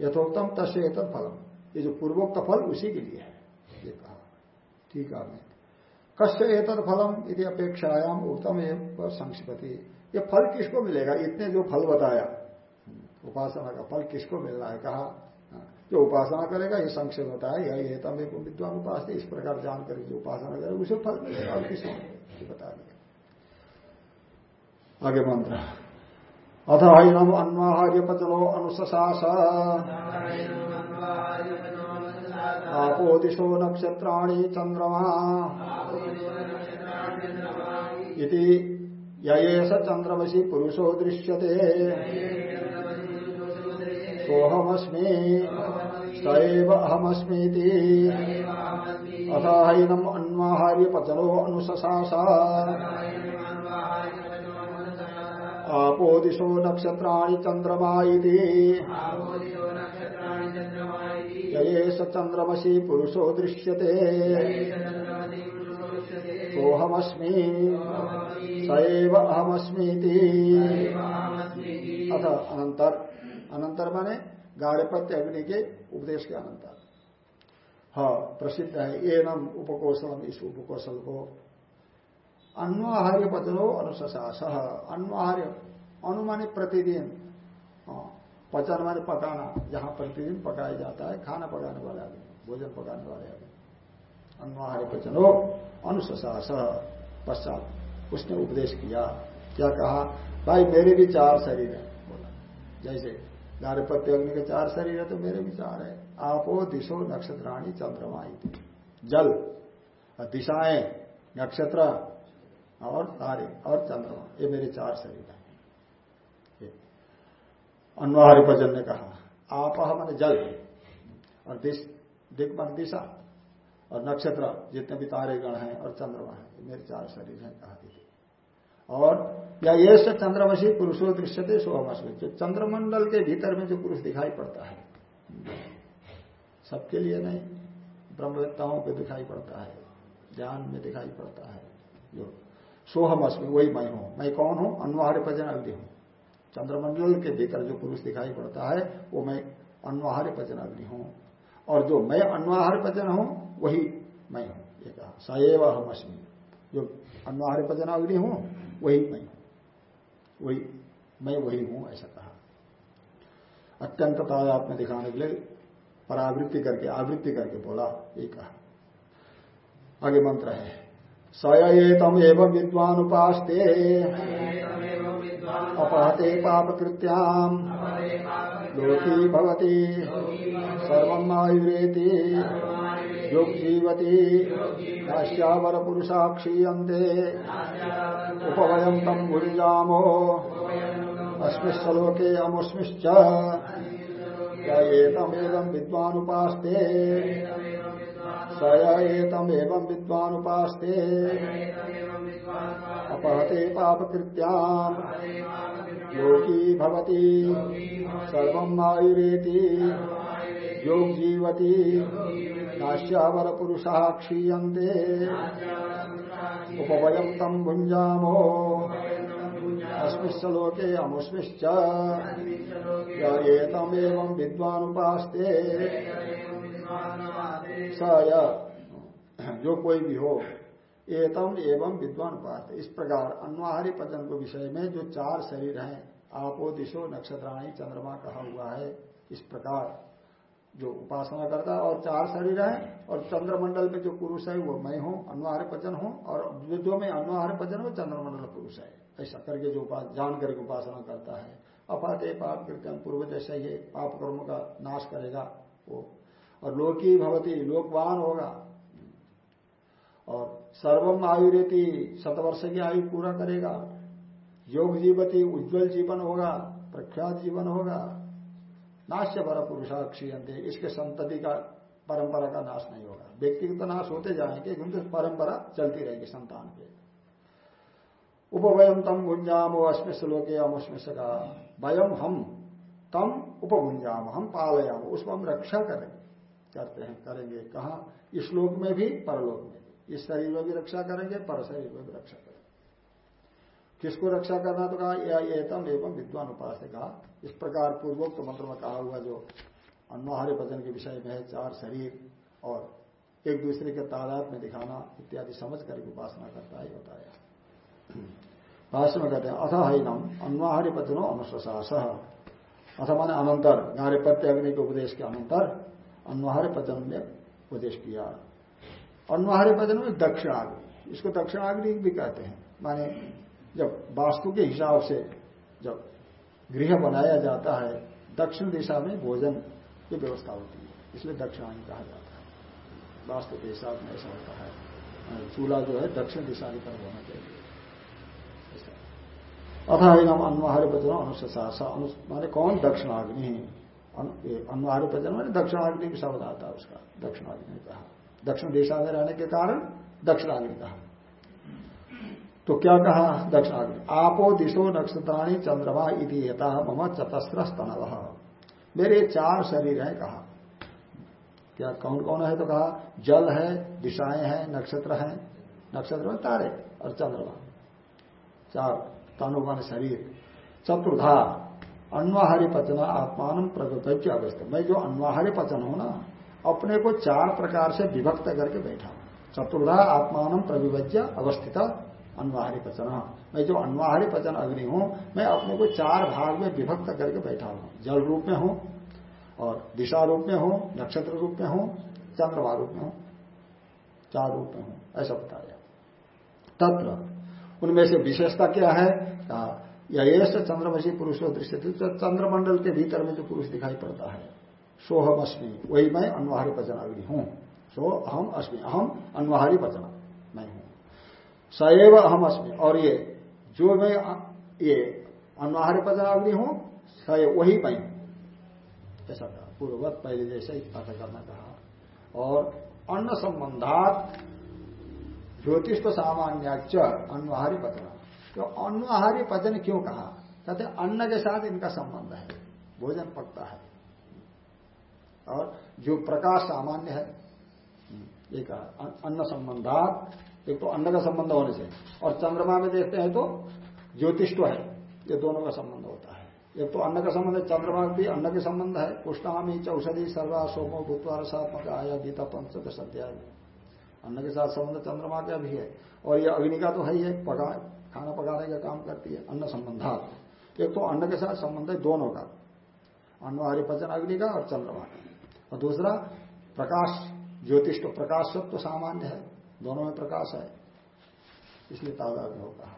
यथोक्तम तस्य एतम फलम। ये जो पूर्वोक्त फल उसी के लिए है, ये कहा। ठीक है कश्य एतद फलम यदि अपेक्षायाम उत्तम एवं संक्षिपति। ये फल किसको मिलेगा? इतने जो फल बताया। उपासना का फल किसको मिल रहा है? कहा, जो उपासना करेगा, ये संक्षेप बताया, यही है तम विद्वान उपास इस प्रकार जानकर जो उपासना करेगा, उसे फल मिलेगा और किसको बता दिया। आगे मंत्र। अथ हईनम अन्वाहार्य पचलो अनुशास आपो दिशो नक्षत्राणी चंद्रमा इति येष चंद्रमसी पुरुषो दृश्यते। सोहमस्मी सैव अहमस्मीति। अथ अन्वाहार्य पचलो अनुशासा आपो दिशो नक्षत्राणि चंद्रमा स चंद्रमसी पुरुषो दृश्यते। सोहमस्मी सैव अहमस्मीति। अथ अनंतर अनंतर माने गाढ़पत्य अग्नि के उपदेश के अनंतर हाँ प्रसिद्ध है। एनम उपकोशलम, इस उपकोशल को। अन्वाहार्य पचनो अनुशास अन्वाहार्य अनुमानी प्रतिदिन। पचन माने पकाना, जहाँ प्रतिदिन पकाया जाता है, खाना पकाने वाले आदमी, भोजन पकाने वाले आदमी। अन्वाहार्य पचनो अनुशास पश्चात उसने उपदेश किया, क्या कहा, भाई मेरे भी चार शरीर है, बोला। जैसे गार्भपत्य अग्नि के चार शरीर है तो मेरे भी चार है। आपो दिशो नक्षत्राणी चंद्रमा जल, दिशाएँ, नक्षत्र और तारे और चंद्रमा, ये मेरे चार शरीर हैं। अनुहार भजन ने कहा, आप मन जल और दिश दिख मन दिशा, और नक्षत्र जितने भी तारे गण हैं और चंद्रमा है मेरे चार शरीर हैं, कहा थी और या ये से चंद्रमसी पुरुषो दृश्यते सोहमस्मी जो चंद्रमंडल के भीतर में जो पुरुष दिखाई पड़ता है, सबके लिए नहीं, ब्रह्मवेत्ताओं को दिखाई पड़ता है, ज्ञान में दिखाई पड़ता है, जो सोहम अस्मी वही मैं हूँ। मैं कौन हूँ? अनुहार्य भजन अग्नि हूँ। चंद्रमंडल के भीतर जो पुरुष दिखाई पड़ता है, वो मैं अनुहार्य भजन अग्नि हूँ। और जो मैं अनुहार्य पचन हूँ, वही मैं हूँ। ये कहा सएव हम अस्मी। जो अनुहार्य भजन अग्नि हूँ, वही मैं हूँ। वही, मैं वही हूँ, ऐसा कहा। अत्यंत तादात्म्य दिखाने के लिए परावृत्ति करके, आवृत्ति करके बोला, ये कहा। आगे मंत्र है सयतम एवं विद्वानुपास्ते। अपहते पापकृत्याम। लोकी भवती। सर्वमायुरेति योग जीवती नाश्यावर पुरुषा क्षीयते उपवयम तम भुंजामो अस्मिश्लोके अमुस्मिश्च एतमेवं विद्वानुपास्ते। सयतम एवं विद्वानुपास्ते। अपहते पापकृत्याम। योगी भवती। सर्वम आयुरेति योग जीवती। नाश्यावर पुरुषा क्षीयते उपवयम तम भुंजामो अस्मिश्लोके अमुस्मिश्च एतमेवं विद्वानुपास्ते। जो कोई भी हो, एतम एवं विद्वान उपास इस प्रकार अनुहारी पचन के विषय में जो चार शरीर हैं, आपो, दिशो, नक्षत्राणी, चंद्रमा कहा हुआ है। इस प्रकार जो उपासना करता है और चार शरीर है, और चंद्रमंडल में जो पुरुष है, वो मैं हूँ अनुहार पचन हूँ, और जो में अनुहार पचन वो चंद्रमंडल पुरुष है। ऐसा करके जो उपास, जान करके उपासना करता है। अपाते पाप कृत्यम पूर्व जैसे ये पाप कर्म का नाश करेगा, वो और लोकी भवती, लोकवान होगा। और सर्वम आयुरेती, शतवर्ष की आयु पूरा करेगा। योग जीवती, उज्जवल जीवन होगा, प्रख्यात जीवन होगा। नाश्य पर पुरुषा क्षीयते इसके संतति का, परंपरा का नाश नहीं होगा। व्यक्ति तो नाश होते जाएँगे किंतु परंपरा चलती रहेगी संतान के उपवयम तम गुंजाम अस्मित श्लोके अमुस्मित का वयम हम तम उपभुंजाम हम पालयाम, उसको हम रक्षा करेंगे। करते हैं, करेंगे। कहा, इस श्लोक में भी, परलोक में भी। इस शरीर में भी रक्षा करेंगे, पर शरीर में भी रक्षा करेंगे। किसको रक्षा करना तो कहा, या एतम एवं विद्वान उपास कहा। इस प्रकार पूर्वोक्त तो मंत्र में कहा हुआ जो अन्वाहार्य भजन के विषय में है, चार शरीर और एक दूसरे के तादाद में दिखाना इत्यादि समझ करके उपासना करता है बताया। भाष्य में कहते हैं, अथ हईनम अन्वाहार्य पचनो अनुशास अथ माने अनंतर नार्यपत्य अग्नि के उपदेश के अनंतर। अन्वाहार्य पतन में उपदेश किया। अन्वाहार्य पतन में दक्षिणाग्नि, इसको दक्षिणाग्नि भी कहते हैं। माने जब वास्तु के हिसाब से जब गृह बनाया जाता है, दक्षिण दिशा में भोजन की व्यवस्था होती है, इसलिए दक्षिणाग्नि कहा जाता है। वास्तु के हिसाब में ऐसा होता है। चूल्हा जो है, दक्षिण दिशा की तरफ़ होना चाहिए। अथा इनम अन्वाहार्य वचन अनुशासा माने कौन दक्षिणाग्नि? अन्वाहार्य वचन माने दक्षिणाग्नि भी शब्द आता है उसका दक्षिणाग्नि कहा। दक्षिण दिशा में रहने के कारण दक्षिणाग्नि कहा। तो क्या कहा? दक्षिणाग्नि आपो दिशो नक्षत्राणी चंद्रमा इति यथा मम चतस्र स्तनव मेरे चार शरीर हैं कहा। क्या कौन कौन है तो कहा? जल है, दिशाएँ हैं, नक्षत्र हैं। नक्षत्र में तारे और चंद्रमा। चार तनुमान शरीर। चतुर्धा। अन्वाहारी पचन आत्मान प्रगत अवस्था। मैं जो अन्वाहारी पचन हूँ ना, अपने को चार प्रकार से विभक्त करके बैठा हूँ। चतुर्धा, आत्मान प्रविभज्य अवस्थित अन्वाहारी पचन मैं जो अन्वाहारी पचन अग्नि हूँ, मैं अपने को चार भाग में विभक्त करके बैठा हूँ। जल रूप में हूँ और दिशा रूप में हूँ, नक्षत्र रूप में हूँ, चंद्रमा रूप में हूँ, चार रूप में हूँ, ऐसा बताया। तत्र, उनमें से विशेषता क्या है यश चंद्रमसी पुरुष दृश्य तो चंद्रमंडल के भीतर में जो पुरुष दिखाई पड़ता है सोहम अश्मी वही मैं अनुहारी पचन अग्नि हूँ। सो अहम अश्मी अहम अनुहारी पचन, मैं हूँ। सएव अहम अश्मी और ये, जो मैं, ये अनुहारी पचन अग्नि हूँ सय वही मैं हूँ। ऐसा कहा पूर्ववत पहले जैसे ही अर्थ करना कहा। और अन्न संबंधात ज्योतिष तो सामान्याच अनुहारी पचन। तो अन्नहारी पचन क्यों कहा? कहते अन्न के साथ इनका संबंध है, भोजन पकता है। और जो प्रकाश सामान्य है ये कहा अन्न संबंधात, एक तो अन्न का संबंध होने से, और चंद्रमा में देखते हैं तो ज्योतिष्ट है, ये दोनों का संबंध होता है। एक तो अन्न का संबंध है, चंद्रमा भी अन्न के संबंध है पुष्टामी चौषधि, सर्वा, सोमो भूतवार सात्मक, आया, गीता, पंचदश अध्याय। अन्न के साथ संबंध चंद्रमा का भी है, और ये अग्नि का तो है ही है खाना पकाने का काम करती है, अन्न संबंधात। एक तो अन्न के साथ संबंध है, दोनों का। अन्नवारी पचन अग्नि का और चंद्रमा का और दूसरा, प्रकाश, ज्योतिष तो प्रकाश सब तो सामान्य है, दोनों में प्रकाश है। इसलिए तादाद होगा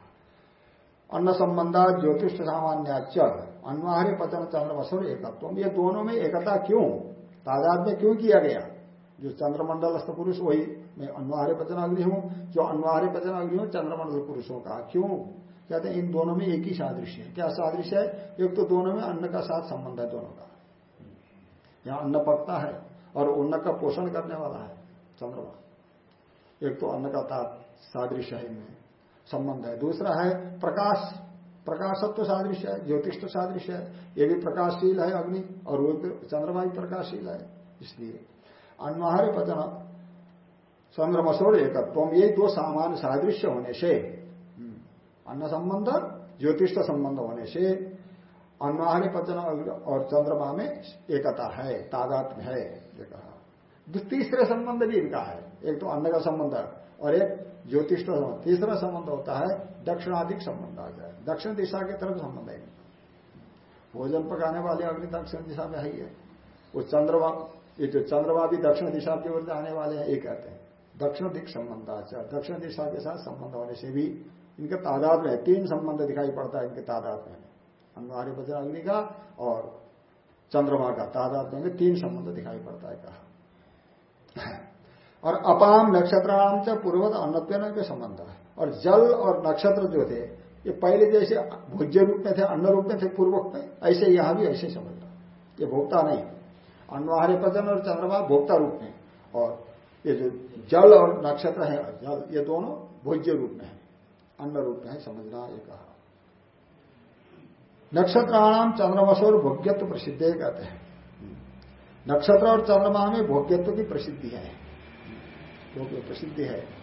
अन्न संबंधा, ज्योतिष सामान्याच अन्वाहारी पचन चंद्रमसुर एकत्व। ये दोनों में एकता क्यों? तादाद में क्यों किया गया? जो चंद्रमंडल पुरुष, वही मैं अनवार्य पचन अग्नि हूँ। जो अनुहार्य पचन अग्नि हूँ, चंद्रमंडल पुरुषों का क्यों? कहते हैं, इन दोनों में एक ही सादृश्य है। क्या सादृश्य है? एक तो दोनों में अन्न का साथ संबंध है दोनों का। यहाँ अन्न पकता है और अन्न का पोषण करने वाला है चंद्रमा। एक तो अन्न का ताप सादृश्य है इनमें संबंध है। दूसरा है प्रकाश। प्रकाशत्व तो सादृश्य है ज्योतिष तो सादृश्य है। ये भी प्रकाशशील है अग्नि और वो चंद्रमा भी प्रकाशशील है। इसलिए अन्वाहार्य पचन। चंद्रमसोर एकत्व ये दो सामान्य सादृश्य होने से अन्न संबंध ज्योतिष संबंध होने से अन्वाहार्य पचन और चंद्रमा में एकता है तादात है कहा। तीसरे संबंध भी इनका है। एक तो अन्न का संबंध और एक ज्योतिष संबंध। तीसरा संबंध होता है दक्षिणाधिक संबंध आ जाए दक्षिण दिशा की तरफ़ संबंध है। भोजन पकाने वाले अग्नि दक्षिण दिशा में है वो चंद्रमा ये जो चंद्रमा भी दक्षिण दिशा की ओर जाने वाले हैं, ये कहते हैं। दक्षिण दिख संबंध संबंधाचार दक्षिण दिशा के साथ संबंध होने से भी इनके तादाद में तीन संबंध दिखाई पड़ता है, इनके तादाद में। वज्र अग्नि का और चंद्रमा का तादाद में तीन संबंध दिखाई पड़ता है, कहा। और अपाम नक्षत्राम च पूर्वत अन्नत्व के संबंध है। और जल और नक्षत्र जो थे, ये पहले जैसे भोज्य रूप में थे अन्न रूप में थे पूर्वक में, ऐसे यहाँ भी ऐसे समझना ये भोक्ता नहीं अन्वाहार्य पचन और चंद्रमा भोक्ता रूप में और ये जो जल और नक्षत्र है, जल, ये दोनों भोज्य रूप में है। अन्न रूप में है समझना ये कहा। नक्षत्राणाम चंद्रमसोर भोग्यत्व प्रसिद्ध कहते हैं। नक्षत्र और चंद्रमा में भोग्यत्व की प्रसिद्धि है। भोग्य प्रसिद्धि है।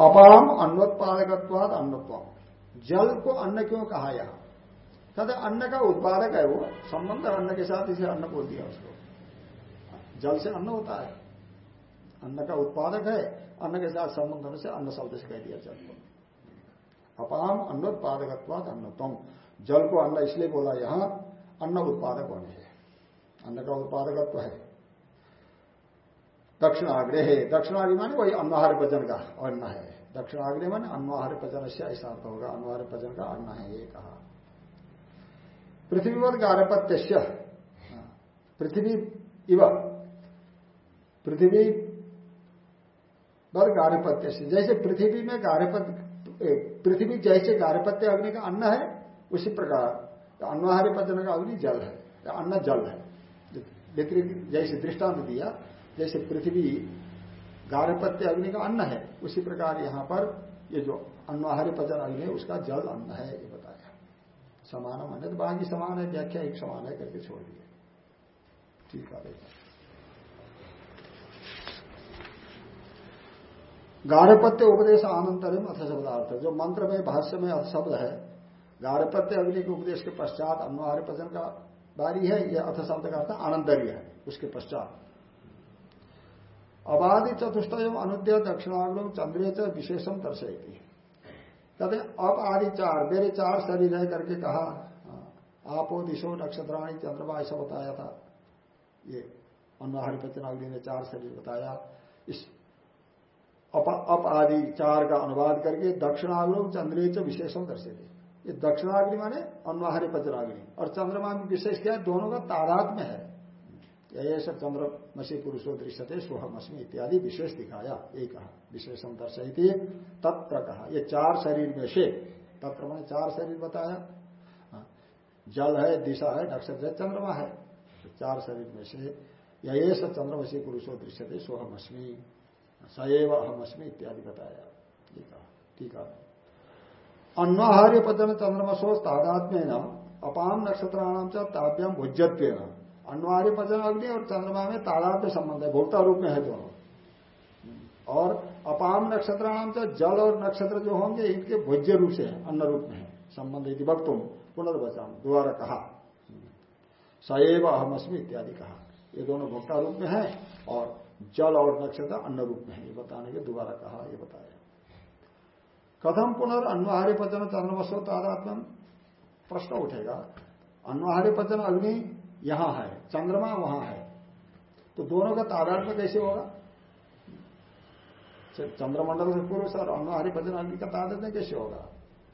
अपाम अन्नोत्पादकत्वाद अन्नत्व जल को अन्न क्यों कहा यहाँ? कहते अन्न का उत्पादक है वो, संबंध अन्न के साथ इसे अन्न बोल दिया उसको। जल से अन्न होता है। अन्न का उत्पादक है, अन्न के साथ संबंध होने से अन्न शब्द से कह दिया जल को। अपाम अन्नोत्पादकत्वाद अन्नतम जल को अन्न इसलिए बोला यहाँ, अन्न उत्पादक होने से। अन्न का उत्पादकत्व है। दक्षिणाग्रह है। दक्षिणाग्रह माने वही अन्नहार भजन का अन्न है। दक्षिणाग्रह माने अन्नहार भजन से ऐसा होगा। अन्नहार भजन का अन्न है, ये कहा। पृथ्वीवत गारपत्य पृथ्वी इव। पृथ्वी पर गार्हपत्य से जैसे पृथ्वी में गार्हपत्य पृथ्वी जैसे गार्हपत्य अग्नि का अन्न है, उसी प्रकार। अन्नहार्य पचन का अग्नि जल है। अन्न जल है। जैसे दृष्टांत दिया, जैसे पृथ्वी गार्हपत्य अग्नि का अन्न है, उसी प्रकार यहाँ पर ये जो अन्नहार्य पचन अग्नि है, उसका जल अन्न है। समान मान्य तो बाकी समान है, व्याख्या एक समान है, करके छोड़ दिए ठीक है। गारहपत्य उपदेश आनंतरिम अथ शब्दार्थ। जो मंत्र में, भाष्य में अथ शब्द है गारहपत्य अग्नि के उपदेश के पश्चात अनुहार पचन का बारी है, यह अथ शब्द का अर्थ आनंदर्य है, उसके पश्चात। अबाधि चतुष्ट अनुद्य दक्षिणाग्न चंद्रे च विशेषम दर्शेगी कहते अब आदि चार मेरे चार शरीर है करके कहा आपो दिशो नक्षत्राणी चंद्रमा ऐसा बताया था। ये अनुहार पचन अग्नि ने चार शरीर बताया। इस अप, आदि चार का अनुवाद करके दक्षिणाग्नि चंद्रे च विशेषम दर्शे ये दक्षिणाग्नि माने अनुहारी पचनाग्नि और चंद्रमा में विशेष क्या है? दोनों का तादात्म्य है। सब चंद्र मसी पुरुषो दृश्यते सोहमश्मी इत्यादि विशेष दिखाया यही कहा दर्शई थी तत्र कहा ये चार शरीर में से तत्र मैंने चार शरीर बताया। हाँ, जल है दिशा है नक्षत्र है चंद्रमा है। तो चार शरीर में से ये सब चंद्रमसी पुरुषो दृश्यते सोहमश्मी सएव अहमअस्मी इत्यादि बताया। ठीक है। अन्नाहार्य पचन चंद्रमसो तादात्म्य अपाम नक्षत्राणाम च ताभ्याम भोज्यत्व अन्वार्य पचन अग्नि और चंद्रमा में तादात्म्य संबंध है, भोक्ता रूप में है दोनों। और अपाम नक्षत्र नाम च जल और नक्षत्र जो होंगे, इनके भोज्य रूप से है अन्न रूप में है। संबंध यदि वक्तुम पुनर्वचाम द्वारा कहा। सएव अहमअस्मी इत्यादि कहा। ये दोनों भोक्ता रूप में है और जल और नक्षत्र अन्न रूप में है। ये बताने के दोबारा कहा, ये बताया। कथम पुनर् अन्वाहार्य पचन चंद्रमस्व तादात्म प्रश्न उठेगा अन्वाहार्य पचन अग्नि यहाँ है। चंद्रमा वहाँ है। तो दोनों का तादात्म्य कैसे होगा? चंद्रमंडल से पूर्व सर पचन अग्नि का तादात्म्य कैसे होगा?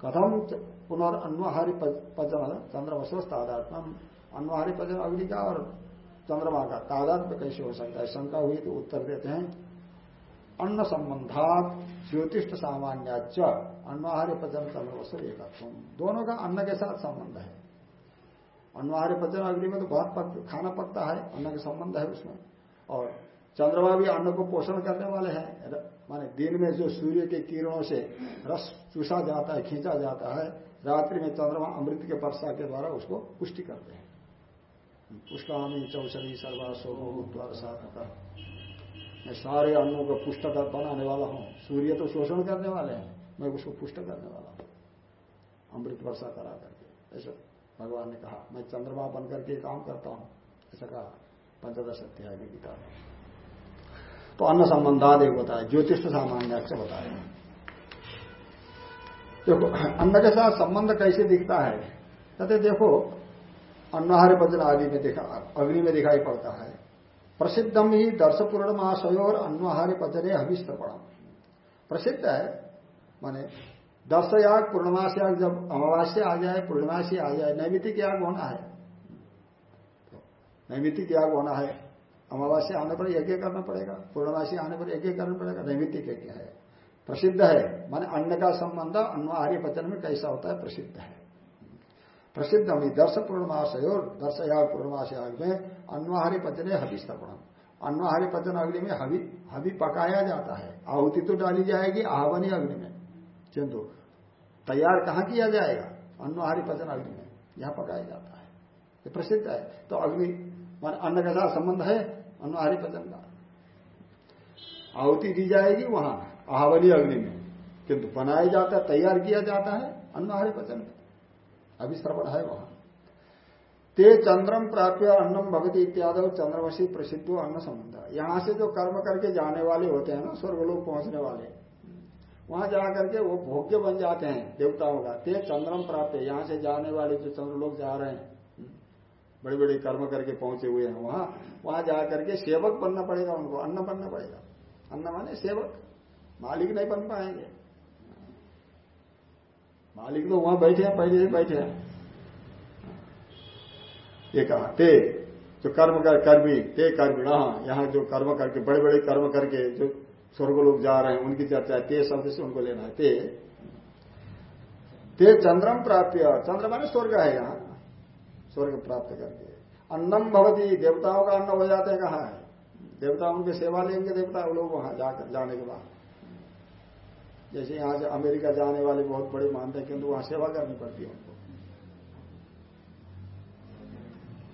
कथम पुनर् पचन चंद्रमस्व तादात्म अन्वाहारी पचन अग्नि का और चंद्रमा का तादात्म्य कैसे हो सकता है? शंका हुई तो उत्तर देते हैं। अन्न संबंधात ज्योतिष सामान्य अन्वाहार्य पचन चंद्रवस्त्र एक दोनों का अन्न के साथ संबंध है। अन्वाहार्य पचन अग्नि में तो बहुत पक, खाना पकता है अन्न का संबंध है उसमें। और चंद्रमा भी अन्न को पोषण करने वाले हैं। माने दिन में जो सूर्य के किरणों से रस चूसा जाता है खींचा जाता है रात्रि में चंद्रमा अमृत के वर्षा के द्वारा उसको पुष्टि करते हैं। पुष्टामी चौसरी सर्वा सोमो द्वार मैं सारे अन्नों को पुष्ट बनाने वाला हूँ। सूर्य तो शोषण करने वाले हैं मैं उसको पुष्ट करने वाला हूँ। अमृत वर्षा करा करके। ऐसा भगवान ने कहा, मैं चंद्रमा बन करके काम करता हूँ। ऐसा कहा पंचदश अध्याय की गीता में। तो अन्न संबंधाद एक बताया ज्योतिष सामान्य से बताया देखो अन्न के साथ संबंध कैसे दिखता है? कहते देखो, अन्नहार पचन आदि में दिखा, अग्नि में दिखाई पड़ता है। प्रसिद्धम ही दर्श पूर्णमाशय और अन्नहार्य पचने हविस्तर्पणम प्रसिद्ध है, माने दर्शयाग पूर्णमास याग जब अमावास्या आ जाए, पूर्णमासी आ जाए नैमितिक याग होना है। नैमितिक याग होना है। अमावास्या आने पर यज्ञ करना पड़ेगा, पूर्णमासी आने पर यज्ञ करना पड़ेगा नैमितिक यज्ञ है। प्रसिद्ध है, माने अन्न का संबंध अन्नहार्य पचन में कैसा होता है, प्रसिद्ध है। प्रसिद्ध हमी दर्श पूर्णमास और दर्शयाग पूर्णमास याग में अन्नहारी पचने हविस्तर्पणम अन्नहारी पचन अग्नि में हवि हवि पकाया जाता है। आहुति तो डाली जाएगी आहवनी अग्नि में। किंतु तैयार कहाँ किया जाएगा? अन्नहारी पचन अग्नि में। यहाँ पकाया जाता है। ये प्रसिद्ध है। तो अग्नि, मान अन्न के साथ संबंध है, अन्नहारी पचन का। आहुति दी जाएगी वहाँ आहवनी अग्नि में। किंतु बनाया जाता है तैयार किया जाता है अन्नहारी पचन में। अभिश्रवण है वहाँ। ते चंद्रम प्राप्य अन्नम भगवती इत्यादि चंद्रवशी प्रसिद्ध अन्न संबंध। यहाँ से जो कर्म करके जाने वाले होते हैं ना स्वर्ग लोग पहुँचने वाले वहाँ जा करके वो भोग्य बन जाते हैं देवताओं का। ते चंद्रम प्राप्त है। यहाँ से जाने वाले जो चंद्र लोग जा रहे हैं बड़े बड़े कर्म करके पहुँचे हुए हैं वहाँ वहाँ जा करके सेवक बनना पड़ेगा उनको, अन्न बनना पड़ेगा। अन्न माने सेवक। मालिक नहीं बन पाएँगे। मालिक तो वहाँ बैठे हैं, पहले से बैठे हैं। ये कहा, ते, जो कर्म कर, कर्मी, ते कर्मी यहाँ जो कर्म करके बड़े बड़े कर्म करके, जो स्वर्ग लोग जा रहे हैं, उनकी चर्चा है, ते शब्द से उनको लेना है, ते। ते चंद्रम प्राप्त चंद्र माने स्वर्ग है यहाँ। स्वर्ग प्राप्त करके। अन्नम भवती, देवताओं का अन्न हो जाते हैं कहा है? देवता उनकी सेवा लेंगे, देवता लोग वहाँ जाकर जाने के बाद। जैसे यहाँ से अमेरिका जाने वाले बहुत बड़े मानते हैं, किंतु वहाँ सेवा करनी पड़ती है उनको।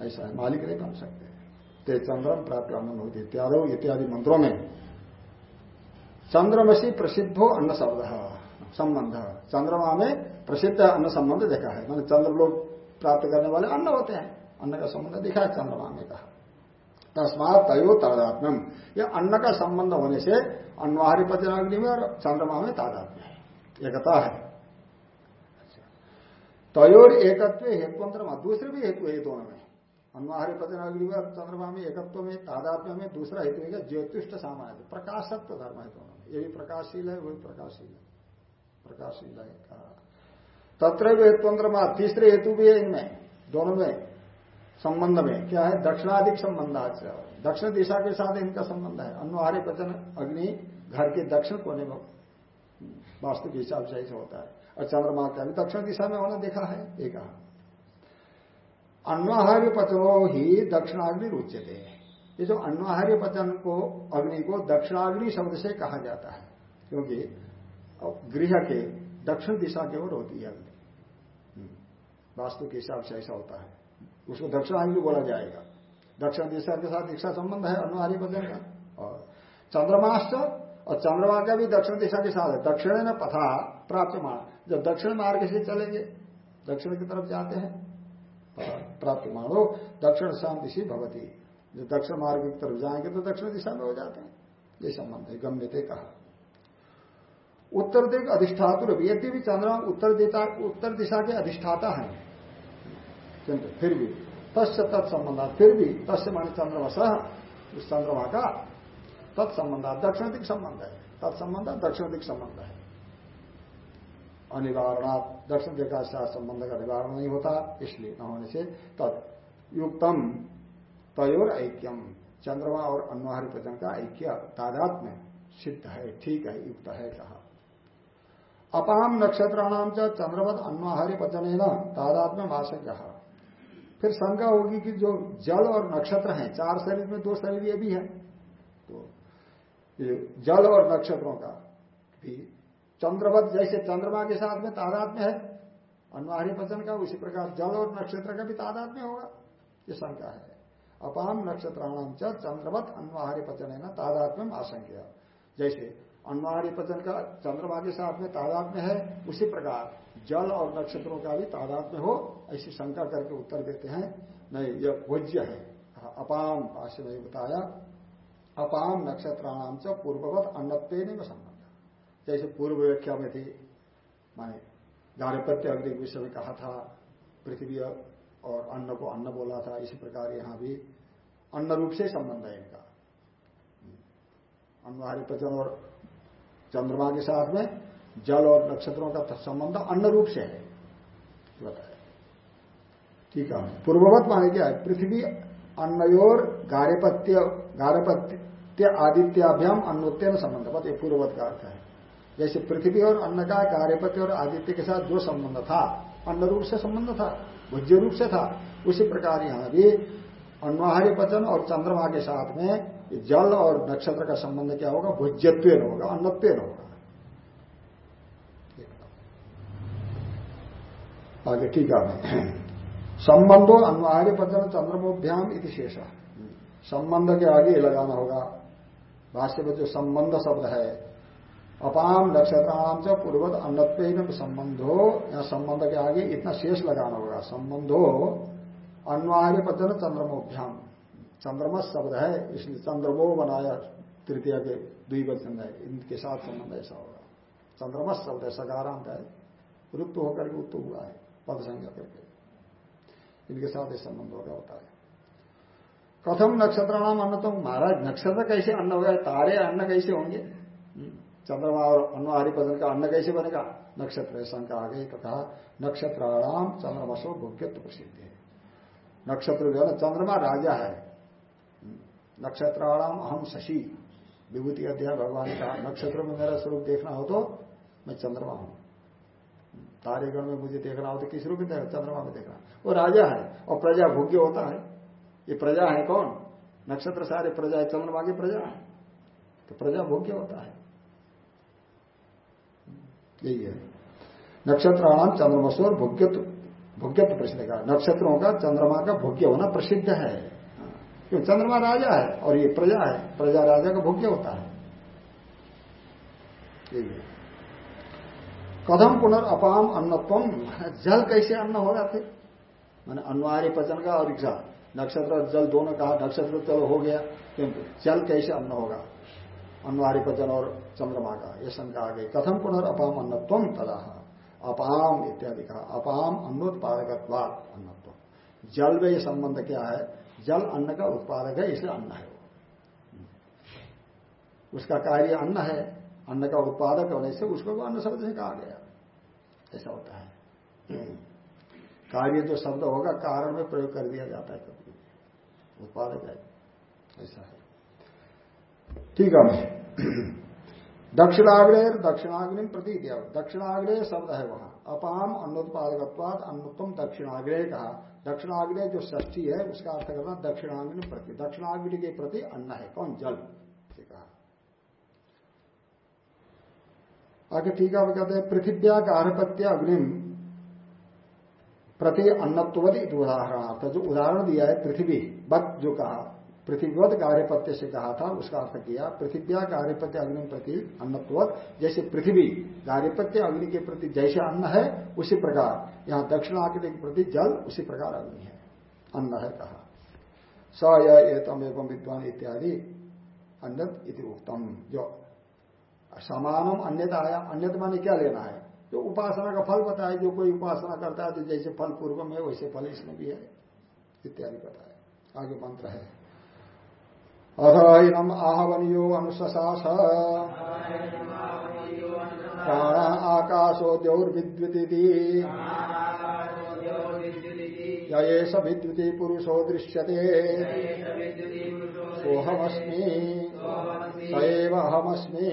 ऐसा है, मालिक नहीं बन सकते। ते चंद्रम प्राप्त अन्न होती इत्यादि इत्यादि मंत्रों में चंद्रमसी प्रसिद्धो अन्न शब्द, संबंध। चंद्रमा में प्रसिद्ध अन्न संबंध देखा है। मैंने चंद्र लोग प्राप्त करने वाले अन्न होते हैं। अन्न का संबंध दिखा है चंद्रमा में कहा। तस्मात तयो तादात्म्यम। यह अन्न का संबंध होने से अन्वाहारी पचनाग्नि में और चंद्रमा में तादात्म्य है। एकता है। तयोर एकत्व हेतुअंतर दूसरे भी हेतु है दोनों में। अन्वाहारी पचनाग्नि में चंद्रमा में एकत्व में तादात्म्य में दूसरा हेतु है ज्योतिष सामान्य प्रकाशत्व धर्म है दोनों ये भी प्रकाशशील है वही प्रकाशशील है। प्रकाशशील है कहा तत्र चंद्रमा तीसरे हेतु भी है इनमें, दोनों में, संबंध में। क्या है? दक्षिणाधिक संबंध दक्षिण दिशा के साथ इनका संबंध है। अनुहार्य पचन, अग्नि, घर के दक्षिण कोने में वास्तु के हिसाब से ऐसा होता है। और चंद्रमा का भी दक्षिण दिशा में होना देखा है एक अन्वाहार्य पचनो ही दक्षिणाग्नि रुचते ये जो अन्वाहार्य पचन को, अग्नि को दक्षिणाग्नि शब्द से कहा जाता है, क्योंकि गृह के दक्षिण दिशा की ओर होती है अग्नि। वास्तु के हिसाब से ऐसा होता है। उसको दक्षिणाग्नि बोला जाएगा। दक्षिण दिशा के साथ दीक्षा संबंध है अनुहारी वज़न का। और चंद्रमाश्च, और चंद्रमा का भी दक्षिण दिशा के साथ है। दक्षिण पथा प्राप्त मान जब दक्षिण मार्ग से चलेंगे, दक्षिण की तरफ़ जाते हैं प्राप्त मानो दक्षिण शाम दिशी भवती। जो दक्षिण मार्ग की तरफ़ जाएँगे तो दक्षिण दिशा में हो जाते हैं। ये संबंध है, गम्यते कहा। उत्तर दिग अधिष्ठातुर यदि भी चंद्रमा उत्तर दिशा उत्तर दिशा के अधिष्ठाता है। किंतु फिर भी। तस् तत्संबंधा फिर भी। तस्य माने चंद्रवश उस चंद्रमा का तत्संबंधा दक्षिण दिख संबंध है। तत्संबंध, दक्षिण दिख संबंध है। अनिवारणात् दक्षिण दिख का संबंध का निवारण नहीं होता, इसलिए न होने से तत् युक्तम तयोर ऐक्यम, चंद्रमा और अनुहारी पचन का ऐक्य तादात्म्य सिद्ध है, ठीक है, युक्त है, कहा। अपाम नक्षत्राणाम चंद्रवत अन्वाहारी पचन तादात्म्य कहा फिर शंका होगी कि जो जल और नक्षत्र हैं, चार शरीर में दो शरीर ये भी है तो जल और नक्षत्रों का भी चंद्रवत जैसे चंद्रमा के साथ में तादाद में है। अनुहारी पचन का उसी प्रकार जल और नक्षत्र का भी तादाद में होगा। ये शंका है। अपाम नक्षत्राणाम चंद्रवत अनुहारी पचन है ना तादाद में आशंका जैसे अनुहारी पचन का चंद्रमा के साथ में तादाद में है, उसी प्रकार जल और नक्षत्रों का भी तादाद में हो, ऐसी शंका करके उत्तर देते हैं। नहीं, यह भोज्य है। अपाम भाष्य में बताया अपाम नक्षत्राणाम च पूर्ववत अन्नत्व में संबंध जैसे पूर्व व्याख्या में थी, माने गारहपत्य अग्नि विषय में कहा था, पृथ्वी और अन्न को अन्न बोला था, इसी प्रकार यहाँ भी अन्न रूप से संबंध है इनका। अन्नहारी पचन और चंद्रमा के साथ में जल और नक्षत्रों का संबंध अन्न रूप से है। बताया। ठीक है। पूर्ववत माने क्या है? पृथ्वी, अन्नयोर गारेपत्य गारेपत्य आदित्याभ्याम अन्नोत्य संबंध। ये पूर्ववत का अर्थ है। जैसे पृथ्वी और अन्न का कार्यपति और आदित्य के साथ जो संबंध था। अन्न रूप से संबंध था, भुज्य रूप से था। उसी प्रकार यहाँ भी अन्वाहारी पचन और चंद्रमा के साथ में जल और नक्षत्र का संबंध क्या होगा? भुज्यत्व होगा अन्नत्व होगा। आगे ठीक है संबंधो अन्वाहारी पचन चंद्रमोभ्याम इति शेष। संबंध के आगे लगाना होगा। भाष्य में जो संबंध शब्द है अपाम नक्षत्राणाम से पूर्वत अन्नत्व संबंधो। या संबंध के आगे इतना शेष लगाना होगा। संबंध संबंधो अन्वार्य पद्धन चंद्रमोभ्याम। चंद्रमस शब्द है, इसलिए चंद्रमो बनाया तृतीय के द्विवचन है इनके साथ संबंध ऐसा होगा। चंद्रमस शब्द है, सकारांत है। रुत्त होकर के उत्त हुआ है, पद संज्ञा करके। इनके साथ ये संबंध होगा, होता है। कथम नक्षत्र नाम अन्न तो महाराज, नक्षत्र कैसे अन्न होगा तारे अन्न कैसे होंगे? हम्म। चंद्रमा और अन्नहारी पदन का अन्न कैसे बनेगा? नक्षत्र शंका आ गई तथा नक्षत्राणाम चंद्रमसो भोग्यत्व प्रसिद्ध है। नक्षत्र जो है चंद्रमा राजा है। नक्षत्राणाम अहम शशि। विभूति अध्याय भगवान का नक्षत्र में मेरा स्वरूप देखना हो तो मैं चंद्रमा हूँ। तारेगण में मुझे देखना हो तो किस रूप में देखना? चंद्रमा में देखना। वो राजा है और प्रजा भोग्य होता है। ये प्रजा है कौन? नक्षत्र सारे प्रजा है, चंद्रमा की प्रजा है। तो प्रजा भोग्य होता है। यही है। नक्षत्राणाम चंद्रमसोर भोग्यत्व भोग्यत्व प्रसिद्ध का नक्षत्रों का चंद्रमा का भोग्य होना प्रसिद्ध है। क्यों? चंद्रमा राजा है और ये प्रजा है। प्रजा राजा का भोग्य होता है। यही है। कदम पुनर्अपाम जल कैसे अन्न होगा फिर मैंने अनिवार्य पचन का और इच्छा नक्षत्र जल दोनों कहा, नक्षत्र चलो हो गया। किंतु जल कैसे अन्न होगा? अनिवार्य पचन और चंद्रमा का ये शंका आ गई। कथम पुनर्अपाम अन्नत्व तदा अपाम इत्यादि कहा अपाम अन्नोत्पादक अन्नत्व। जल में ये संबंध क्या है? जल अन्न का उत्पादक है, इसलिए अन्न है उसका कार्य अन्न है, अन्न का उत्पादक होने से उसको अन्न शब्द से कहा गया। ऐसा होता है। कार्य जो शब्द होगा, कारण में प्रयोग कर दिया जाता है कभी। उत्पादक है, ऐसा है। ठीक है। दक्षिणाग्रह दक्षिणाग्नि प्रति दक्षिणाग्रह शब्द है वहाँ। अपाम अन्नोत्पादकत्वाद अन्नोत्तम दक्षिणाग्रह कहा। दक्षिणाग्रह जो ष्ठी है, उसका अर्थ करना दक्षिणाग्नि प्रति। दक्षिणाग्नि के प्रति अन्न है। कौन? जल। कहा। आगे ठीक है कहते हैं, पृथिव्या गार्हपत्य अग्निम प्रति अन्नत्वद उदाहरणार्थ जो उदाहरण दिया है, पृथ्वी, बत जो कहा। पृथ्वीवत गार्यपत्य से कहा था, उसका अर्थ किया पृथ्व्या गार्यपत्य अग्नि प्रति अन्नत्वत, जैसे पृथ्वी गार्यपत्य अग्नि के प्रति जैसे अन्न है, उसी प्रकार। यहाँ दक्षिणाग्नि के प्रति जल, उसी प्रकार अग्नि है। अन्न है कहा। स एतम एवं विद्वान इत्यादि अन्य इति उत्तम जो समानम अन्यता आया, अन्यत माने क्या लेना है? जो उपासना का फल बताया, जो कोई उपासना करता है तो जैसे फल पूर्व में वैसे फल इसमें भी है। इत्यादि बताया। आगे मंत्र है। अथम आहवनियो अनुशास प्राण आकाशो द्यौर्विद्युति येष विद्युति पुरुषो दृश्यते। सोहमस्मी सैव अहमस्मी।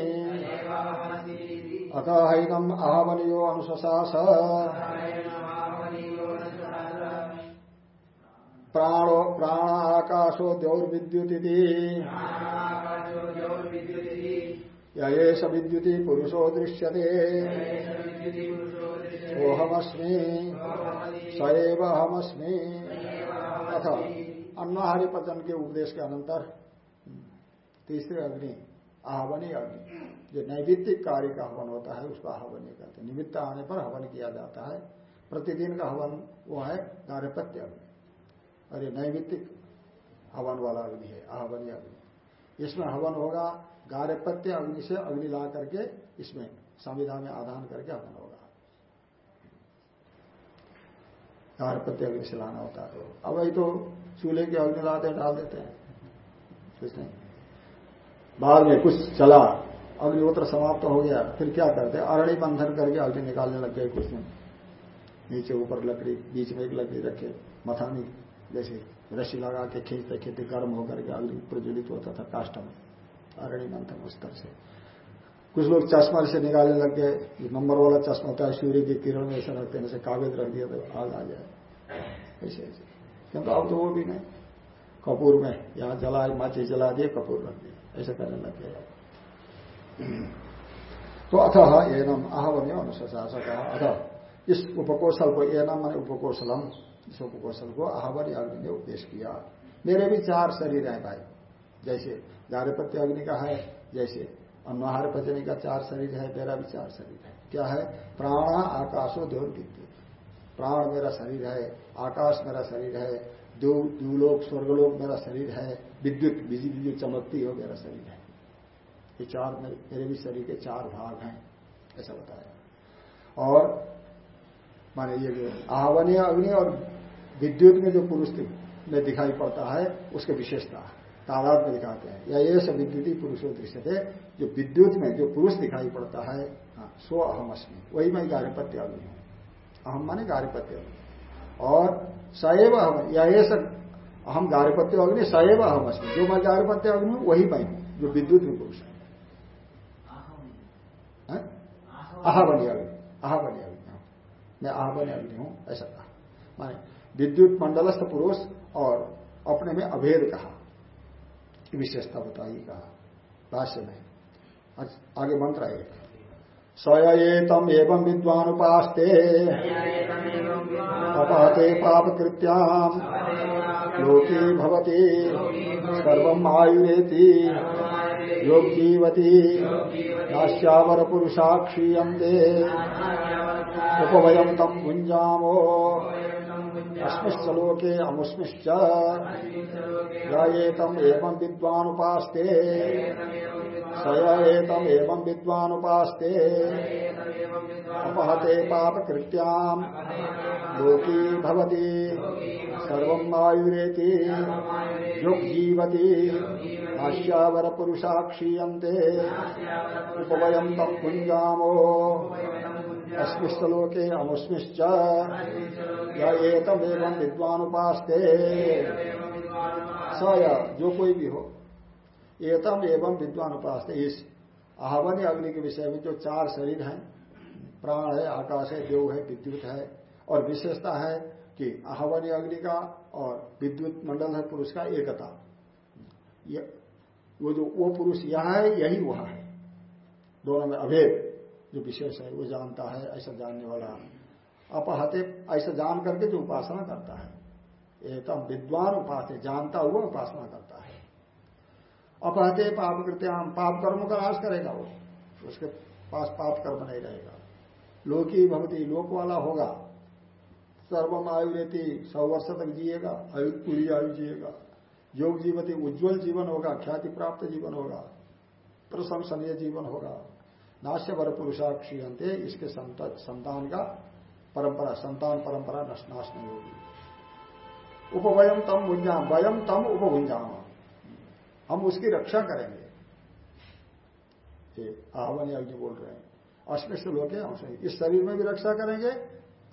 अथ हैनम आहवनियो अनुशास प्राणो प्राण आकाशो द्यौर्विद्युति येष विद्युति पुरुषो दृश्यते। सोहमस्मी सएव अहमस्मी। अथ अन्नहारी पतन के उपदेश के अनंतर तीसरे अग्नि आहवनी अग्नि। जो नैवित्तिक कार्य का हवन होता है उसको आहवनी कहते हैं। निमित्त आने पर हवन किया जाता है। प्रतिदिन का हवन वो है कार्यपत्य अग्नि। और ये नैमित्तिक हवन वाला अग्नि है, आहवनी अग्नि इसमें हवन होगा गार्यपत्य अग्नि से अग्नि ला करके इसमें संविधान में आधान करके हवन होगा। गारहपत्य अग्नि से लाना होता है तो। अब वही तो चूल्हे की अग्नि लाते डाल देते हैं। कुछ नहीं। बाद में कुछ चला, अग्निहोत्र समाप्त हो गया, फिर क्या करते अरणी बंधन करके अग्नि निकालने लग गए कुछ दिन। नीचे ऊपर लकड़ी, बीच में एक लकड़ी रखे, मथानी जैसे। रस्सी लगा के खींचते खींचते गर्म होकर के अग्नि प्रज्वलित होता था काष्ट में अरणी मंथन उस तरह से। कुछ लोग चश्मा से निकालने लग गए नंबर वाला चश्मा होता है, सूर्य की किरण में ऐसा रखते हैं कागज़ रख दिया तो आग आ जाए। ऐसे ऐसे। किंतु अब तो वो भी नहीं। कपूर में, यहाँ जला माची जला दिए, कपूर रख दिए। ऐसे करने लग गए। तो अथ एनम आहवन्य अनुशासक अथ इस उपकोशल को एनम मैंने उपकोशलम। इस उपकोशल को आहवन अग्नि ने उपदेश किया। मेरे भी चार शरीर हैं भाई। जैसे गार्यपत्य अग्नि का है, जैसे अन्नहार पचने का चार शरीर है, मेरा भी चार शरीर है। क्या है? प्राण, आकाशो देव विद्युत। प्राण मेरा शरीर है, आकाश मेरा शरीर है द्यूलोक स्वर्गलोक मेरा शरीर है, विद्युत, बिजली जो चमकती हो मेरा शरीर है। ये चार मेरे भी शरीर के चार भाग हैं, ऐसा बताया। और माने ये जो आहवनीय अग्नि और विद्युत में जो पुरुष में दिखाई पड़ता है उसके विशेषता तादाद में दिखाते हैं। या ये सब विद्युती पुरुषों दृश्य थे जो विद्युत में जो पुरुष दिखाई पड़ता है हाँ, सो अहम अस्मी। वही मैं गारिपत्य अग्नि हूँ। अहम माने गारिपत्य अग्नि। और सएव अहम या ये सब अहम गारिपत्य अग्नि सएव अहम अस्मी। जो मैं गारिपत्य अग्नि हूँ वही मैं हूँ जो विद्युत में पुरुष है। आहवनी अग्नि। आहवनी अग्नि मैं आहवनी अग्नि हूँ ऐसा कहा। माने विद्युत मंडलस्थ पुरुष और अपने में अभेद कहा। विशेषता बताई कहा। भाष्य में। आगे मंत्र एक स्वयतम एवं विद्वानुपास्ते। अपहते पाप कृत्याम लोके भवती। सर्व आयुरेति। योग जीवती नाश्यावर पुरुषाक्षीयते उपवयम तम भुंजामो अस्मिश्च लोके अमुस्मिश्च येतम एवं विद्वानुपास्ते। सयेतम एवं विद्वानुपास्ते। अपहते पाप कृत्याम लोकी भवती। सर्व आयुरेति युग जीवती आश्यावर पुरुषाक्षीयते उपवयम तम कुंजामो अस्मिश्लोके अमुस्मिश्च या एवं विद्वानुपास्ते। स या जो कोई भी हो। एतम एवं विद्वानुपास्ते। इस आहवनी अग्नि के विषय में जो चार शरीर हैं प्राण है आकाश है देव है विद्युत है और विशेषता है कि आहवनी अग्नि का और विद्युत मंडल है पुरुष का एकता। वो जो वो पुरुष यहाँ है यही वहाँ है। दोनों में अभेद। जो विशेष है, वो जानता है, ऐसा जानने वाला अपहते, ऐसा जान करके जो उपासना करता है। एकदम विद्वान उपास जानता हुआ उपासना करता है। अपहते, पाप कृत्याम पाप कर्मों का नाश करेगा वो। उसके पास पाप कर्म नहीं रहेगा। लोकी भवती, लोक वाला होगा। सर्वम आयु रहती सौ वर्ष तक जिएगा आयु पूरी आयु जिएगा। योग जीवती, उज्जवल जीवन होगा, ख्याति प्राप्त जीवन होगा। प्रशंसनीय जीवन होगा। नाश्य वर पुरुषाक्षीयंते इसके संतान का परंपरा, संतान परंपरा नाश नहीं होगी। उपवयम तम भुंजाम वयम तम उपभुंजाम हम उसकी रक्षा करेंगे। आहवन अग्नि बोल रहे हैं। अस्मिष्ट लोग हैं इस शरीर में भी रक्षा करेंगे,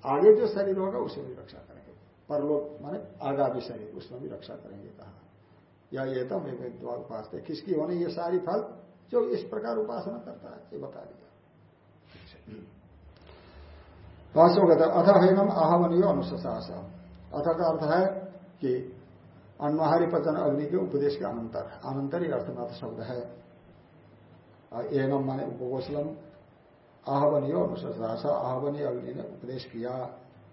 आगे जो शरीर होगा, उसे भी रक्षा करेंगे। परलोक, माने आगामी शरीर, उसमें भी रक्षा करेंगे, कहा। या ये तो मैं द्वार उपास किसकी होने ये सारी फल? जो इस प्रकार उपासना करता है, ये बता दिया। भाष्यों कहता अथ हैनम आहवनीय अनुशास अथ का अर्थ है कि अन्नहारी पचन अग्नि के उपदेश के अनंतर। अनंतर ही अर्थनाथ शब्द है। एनम माने उपकोशलम आहवनीय अनुशास आहवनीय अग्नि ने उपदेश किया।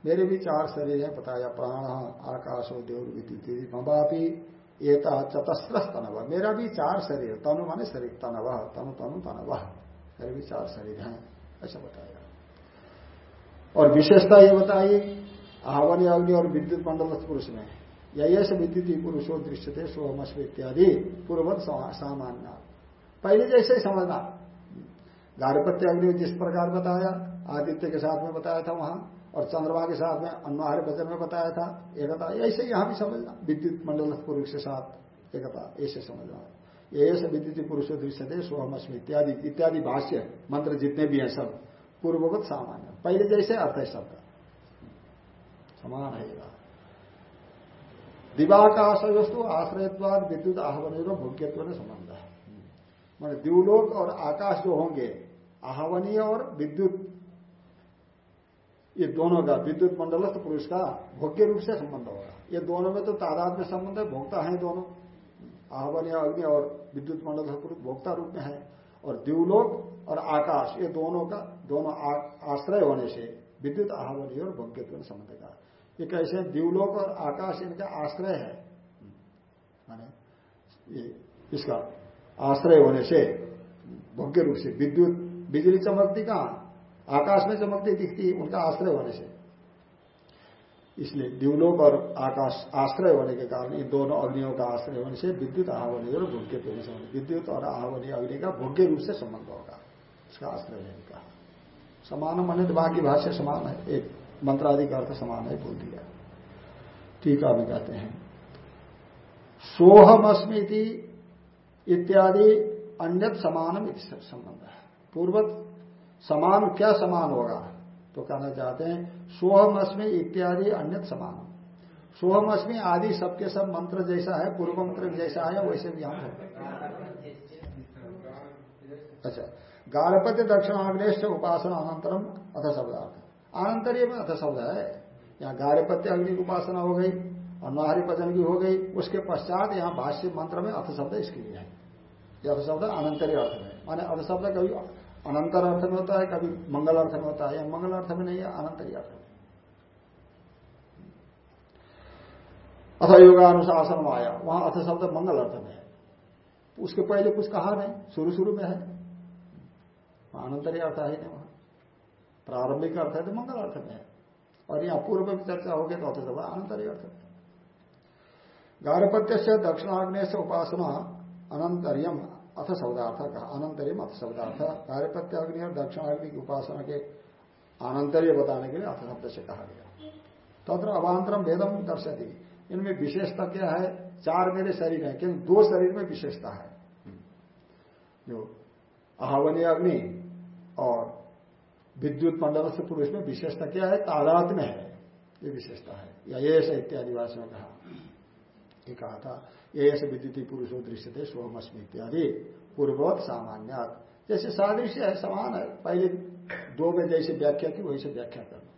मेरे भी चार शरीर है बताया प्राण, आकाशो, देव, विद्युत मबापी एता चतस्रस तनव मेरा भी चार शरीर, तनु माने शरीर तनव, तनु तनु तनव। मेरे भी चार शरीर हैं, ऐसा बताया। और विशेषता ये बताई आहवन अग्नि और विद्युत मंडल पुरुष में, या से विद्युत पुरुषो दृश्य थे सोहमस्व इत्यादि पूर्वत सामान्य। पहले जैसे ही समझना। गारपत्य अग्नि जिस प्रकार बताया, आदित्य के साथ में बताया था वहाँ। और चंद्रमा के साथ में अनुहार वचन में बताया था, एकता, ऐसे यहाँ भी समझना। विद्युत मंडल पुरुष के साथ, एकता, ऐसे समझना। ऐसे विद्युत पुरुष दृश्य थे सोहमस्मी इत्यादि इत्यादि भाष्य, मंत्र जितने भी हैं सब पूर्वगत सामान्य। पहले जैसे अर्थ है सबका। समान है दिवाकाश वस्तु आश्रयत्वाद, विद्युत आहवन भोग्यत्व ने संबंध है। मान द्यूलोक और आकाश जो होंगे, आहवनीय और विद्युत ये दोनों का विद्युत मंडलस्थ पुरुष का भोग्य रूप से संबंध होगा ये दोनों में तो तादाद में संबंध है, भोक्ता है दोनों। आहवनीय अग्नि और विद्युत मंडल पुरुष भोक्ता रूप में है। और द्यूलोक और आकाश, ये दोनों का, दोनों आश्रय होने से विद्युत आहवनीय और भोग्यत्व संबंध का। ये कैसे द्यूलोक और आकाश इनका आश्रय है। ये इसका आश्रय होने से भोग्य रूप से विद्युत, बिजली चमकती कहाँ? आकाश में चमकती दिखती है, उनका आश्रय होने से। इसलिए द्यूलोक और आकाश आश्रय होने के कारण इन दोनों अग्नियों का आश्रय होने से विद्युत आहवनी और भोग्य संबंध विद्युत और आहवनी अग्नि का भोग्य रूप से संबंध होगा। इसका आश्रय नहीं कहा समान मन तो बाकी भाष्य समान है। एक मंत्रादि का अर्थ समान है, बोल दिया। टीका भी कहते हैं। सोहमस्मी इत्यादि अन्य समानम संबंध है। पूर्वत समान क्या समान होगा? तो कहना चाहते हैं सोहमअस्मी इत्यादि अन्य समान। सोहमअस्मी आदि सबके सब मंत्र जैसा है, पूर्व मंत्र जैसा है, वैसे भी हम अच्छा गारपत्य दक्षिणाग्नेश उपासना अनंतरम अथ शब्दार्थ अनंतरीय में अथ शब्द है। यहाँ गारपत्य अग्नि की उपासना हो गई, और नाहरी पचन की हो गई, उसके पश्चात यहाँ भाष्य मंत्र में अथ शब्द इसके लिए है। यह शब्द अनंतरीय अर्थ में माने अथ शब्द कभी अनंतर अर्थ में होता है, कभी मंगल अर्थ में होता है, या मंगल अर्थ में नहीं है अनंतरी अर्थ में। अथ योगानुशासन आया। वहाँ अथ शब्द मंगल अर्थ में है। उसके पहले कुछ कहा नहीं शुरू शुरू में है। अनंतरी अर्थ है नहीं वहाँ। प्रारंभिक अर्थ है तो मंगल अर्थ में है। और यहाँ पूर्व में चर्चा होगी तो अथ शब्द अनंतरी अर्थ में गारपत्य से दक्षिणाग्नि से उपासना अनंतरियम। अथ शब्दार्थ कहा अनंतरियम अथ शब्दार्थ कार्यपत्य अग्नि और दक्षिणाग्नि की उपासना के अनंतर्य बताने के लिए अथ शब्द से कहा गया। तत्र अभांतरम भेदम दर्शती इनमें विशेषता क्या है? चार मेरे शरीर है किंतु दो शरीर में विशेषता है। जो अहावनीय अग्नि और विद्युत मंडल से पुरुष में विशेषता क्या है? तादात में है। ये विशेषता है। या ये इत्यादि ये कहा था। ये ऐसे विद्युत पुरुषो दृश्य थे सोमस्मी इत्यादि। पूर्ववत सामान्य जैसे सादृश्य है, समान है। पहले दो में जैसे व्याख्या की वैसे व्याख्या करना।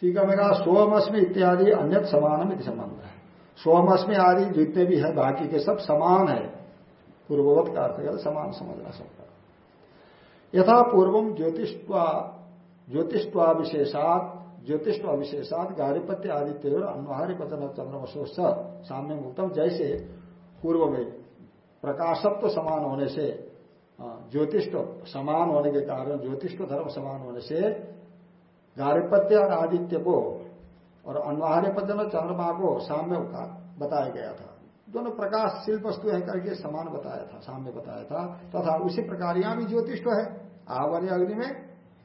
ठीक है मैं कहा इत्यादि अन्य समानम इति संबंध है। सोमअश्मी आदि जितने भी है, बाकी के सब समान है। पूर्ववत का अर्थ समान समझना सबका। यथा पूर्वम ज्योतिष्वा ज्योतिष्वा विशेषात ज्योतिष अविशेषात गारिपत्य आदित्य और अनुहारी पतन चंद्रमशो सामने मुक्तम जैसे पूर्व में प्रकाशत्व समान होने से ज्योतिष समान होने के कारण ज्योतिष धर्म समान होने से गारिपत्य और आदित्य को और अनुहार्य पतन चंद्रमा को साम्य बताया गया था। दोनों प्रकाशशील वस्तु है करके समान बताया था, साम्य बताया था। तथा तो उसी प्रकार यहाँ भी ज्योतिष है आवरण अग्नि में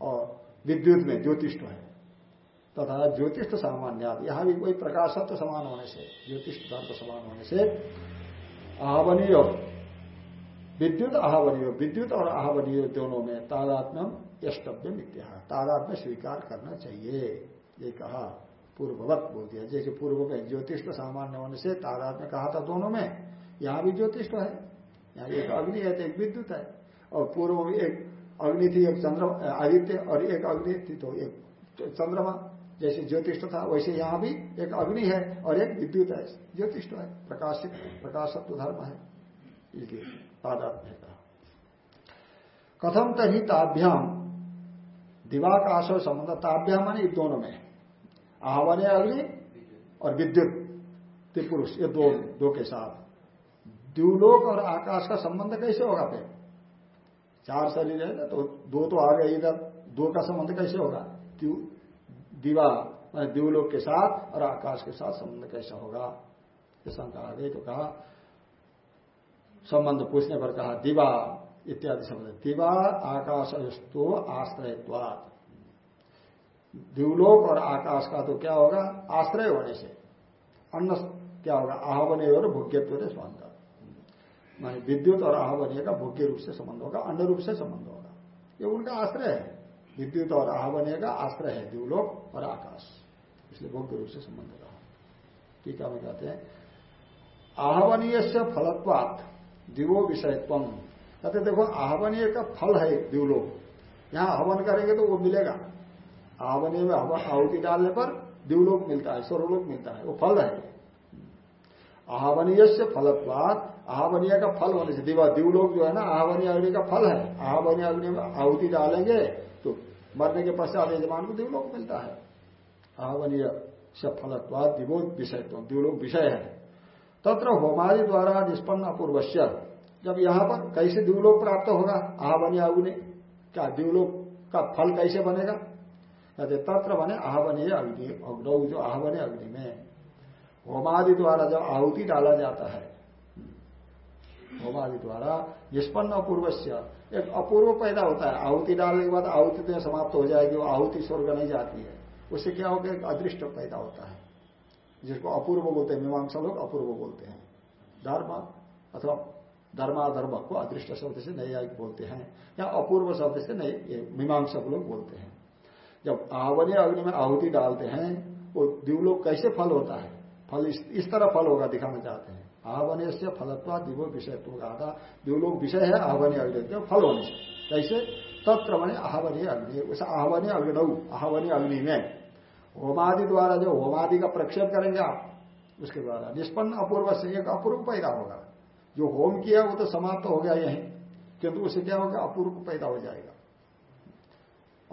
और विद्युत में ज्योतिष है। तथा ज्योतिष सामान्य यहाँ भी कोई प्रकाशत्व समान होने से ज्योतिष धर्म समान होने से, आहवनीय, विद्युत आहवनीय, विद्युत और आहवनीय दोनों में तादात्म्यम यष्टव्य मित्या तादात्म्य स्वीकार करना चाहिए। ये कहा पूर्ववत बोल दिया। जैसे पूर्व में ज्योतिष सामान्य होने से तादात्म्य कहा था दोनों में, यहाँ भी ज्योतिष है। यहाँ एक अग्नि है तो एक विद्युत है। और पूर्व में एक अग्नि थी, एक चंद्र आदित्य, और एक अग्नि थी तो एक चंद्रमा। जैसे ज्योतिष था, वैसे यहाँ भी एक अग्नि है और एक विद्युत है। ज्योतिष है, प्रकाशित, प्रकाशत्व धर्म है। ये तादात्म्य कथम तरी ताभ्याम दिवाकाश और संबंध ताभ्याम इन दोनों में। आहवन अग्नि और विद्युत, त्रिपुरुष, ये दो दो के साथ। द्यूलोक और आकाश का संबंध कैसे होगा फिर? चार शरीर है ना तो दो तो आ गए इधर दो का संबंध कैसे होगा? दिवा मैंने दिवलोक के साथ और आकाश के साथ संबंध कैसा होगा? ये शंका आ गई तो कहा। संबंध पूछने पर कहा, दिवा, इत्यादि शब्द दिवा, आकाश तो आश्रयत्वात। दिवलोक और आकाश का तो क्या होगा? आश्रय होने से। अन्न क्या होगा? आहवनीय और भोग्यत्व से संबंध। मानी विद्युत और आहवनीय का भोग्य रूप से संबंध होगा, अन्न रूप से संबंध होगा। ये उनका आश्रय है। विद्युत और आहवनीय का आश्रय है दिवलोक और आकाश। इसलिए भोग्य रूप से संबंध रहा। टीका में कहते हैं आहवनीय से फलत्वात दिवो विषयत्व कहते देखो, आहवनीय का फल है दिवलोक। यहाँ हवन करेंगे तो वो मिलेगा। आहवनीय में हवन आहुति डालने पर दिवलोक मिलता है, स्वरलोक मिलता है, वो फल है। आहवनीय से फलत्वात, आहवनीय का फल होने से दिवा, दिवलोक जो है ना, आहवनीय अग्नि का फल है। आहवनीय अग्नि में आहुति डालेंगे मरने के पश्चात यजमान को दिवलोक मिलता है। आहवनीय से फलत्वाद विषय तो दिवलोक विषय है। तत्र होमादि द्वारा निष्पन्न अपूर्वश्य जब यहाँ पर कैसे दिवलोक प्राप्त होगा? आहवनीय अग्नि क्या दिवलोक का फल कैसे बनेगा? कहते, तत्र बने आहवनीय अग्नि, अग्नौ जो आहवनीय अग्नि में। होमादि द्वारा जब आहुति डाला जाता है, होमादि द्वारा निष्पन्न अपूर्व एक अपूर्व पैदा होता है। आहुति डालने के बाद आहुति तो समाप्त हो जाएगी वो आहुति स्वर्ग नहीं जाती है। उससे क्या होगा? एक अदृष्ट पैदा होता है जिसको अपूर्व बोलते हैं मीमांसा लोग अपूर्व बोलते हैं। धर्म अथवा धर्माधर्म को अदृष्ट शब्द से नैयायिक बोलते हैं या अपूर्व शब्द से नए मीमांसक लोग बोलते हैं। जब आवने अग्नि में आहुति डालते हैं वो दिवलोक कैसे फल होता है? फल इस, इस तरह फल होगा दिखाना चाहते हैं। आवने से फलत्वा दिवो विषय। तो कहा था दिवलोक विषय है, आहवनी अग्नि फल होने। से कैसे? तत्र बने आहवनीय अग्नि। उस आहवनीय अग्नि आहवनीय अग्नि में। होमादि द्वारा जो होमादि का प्रक्षेप करेंगे आप, उसके द्वारा। निष्पन्न अपूर्व से एक अपूर्व पैदा होगा। जो होम किया, वो तो समाप्त हो गया यही। किंतु उससे क्या होगा? अपूर्व पैदा हो जाएगा।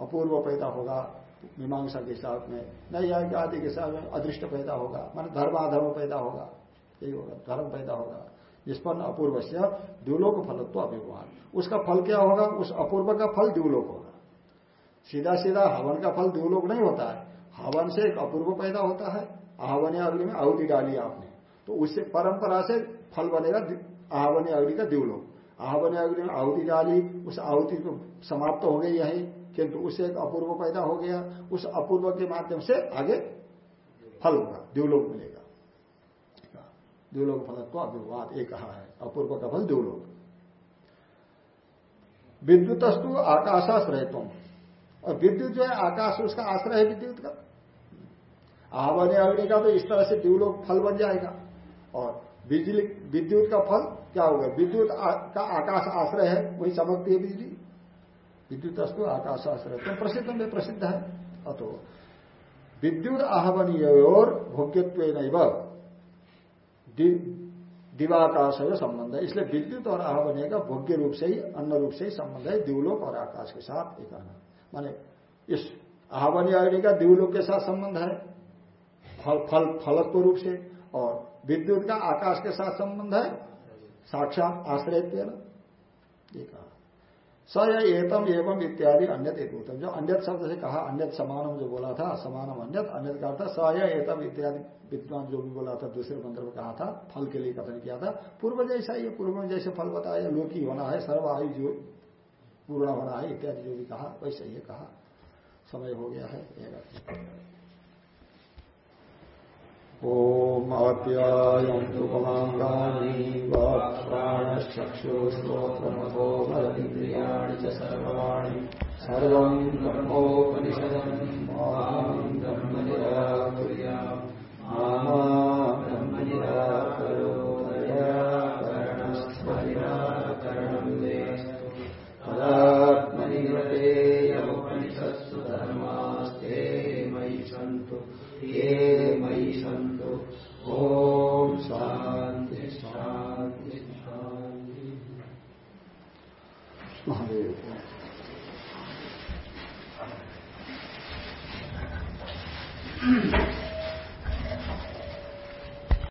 अपूर्व पैदा होगा, मीमांसा के साथ में। नहीं आदि के साथ में अदृष्ट पैदा होगा। मान धर्माधर्म पैदा होगा। यही होगा, धर्म पैदा होगा निष्पन्न अपूर्व से द्व्यूलोक फलत्व अभिमान। उसका फल क्या होगा? उस अपूर्व का फल द्व्यूलोक होगा। सीधा सीधा हवन का फल द्व्यूलोक नहीं होता है। हवन से एक अपूर्व पैदा होता है। आहवनी अग्नि में आहुति डाली आपने। तो उससे परंपरा से फल बनेगा आहवनी अग्नि का दिवलोक आहवनी अग्नि में आहुति डाली, उस आहुति को समाप्त हो गई यही, किंतु उससे एक अपूर्व पैदा हो गया। उस अपूर्व के माध्यम से आगे फल होगा दिवलोक मिलेगा। द्व्यूलोक फलत्व अभिवाद ये कहा है अपूर्व का फल द्व्यूलोक विद्युतस्तु आकाशाश्रय तुम और विद्युत जो है, आकाश उसका आश्रय है विद्युत का। आवने अग्नि का तो इस तरह से द्यूलोक फल बन जाएगा। और बिजली, विद्युत का फल क्या होगा? विद्युत का आकाश आश्रय है, वही चमकती है बिजली। विद्युत अस्तु आकाश आश्रय तो प्रसिद्ध में प्रसिद्ध है। अतो, विद्युत आहवनीय और भोग्यत्व नहीं दिवाकाश है संबंध है। इसलिए विद्युत और आहवनीय का भोग्य रूप से ही अन्न रूप से ही संबंध है दिवलोक और आकाश के साथ एक आना माने इस आहवनी अग्नि का दिवलोक के साथ संबंध है, फल फल, फलत्व रूप से, और विद्युत का आकाश के साथ संबंध है, साक्षात आश्रय कहा स एतम एवं इत्यादि अन्य उत्तम जो अन्य शब्द से कहा अन्य समानम जो बोला था, समानम अन्य अन्य कहा था स एतम इत्यादि विद्वान जो भी बोला था, दूसरे मंत्र में कहा था, फल के लिए कथन किया था। पूर्व जैसा ये, पूर्व में जैसे फल बताया, लोकी होना है, सर्व आयु जो पूर्ण होना है, इत्यादि जो भी कहा, वैसे ये कहा। समय हो गया है ओम आप्यायन्तु पमाङ्गानि वाक्प्राणश्चक्षुश्रोत्रमथो भरतीन्द्रियाणि च सर्वाणि सर्वम्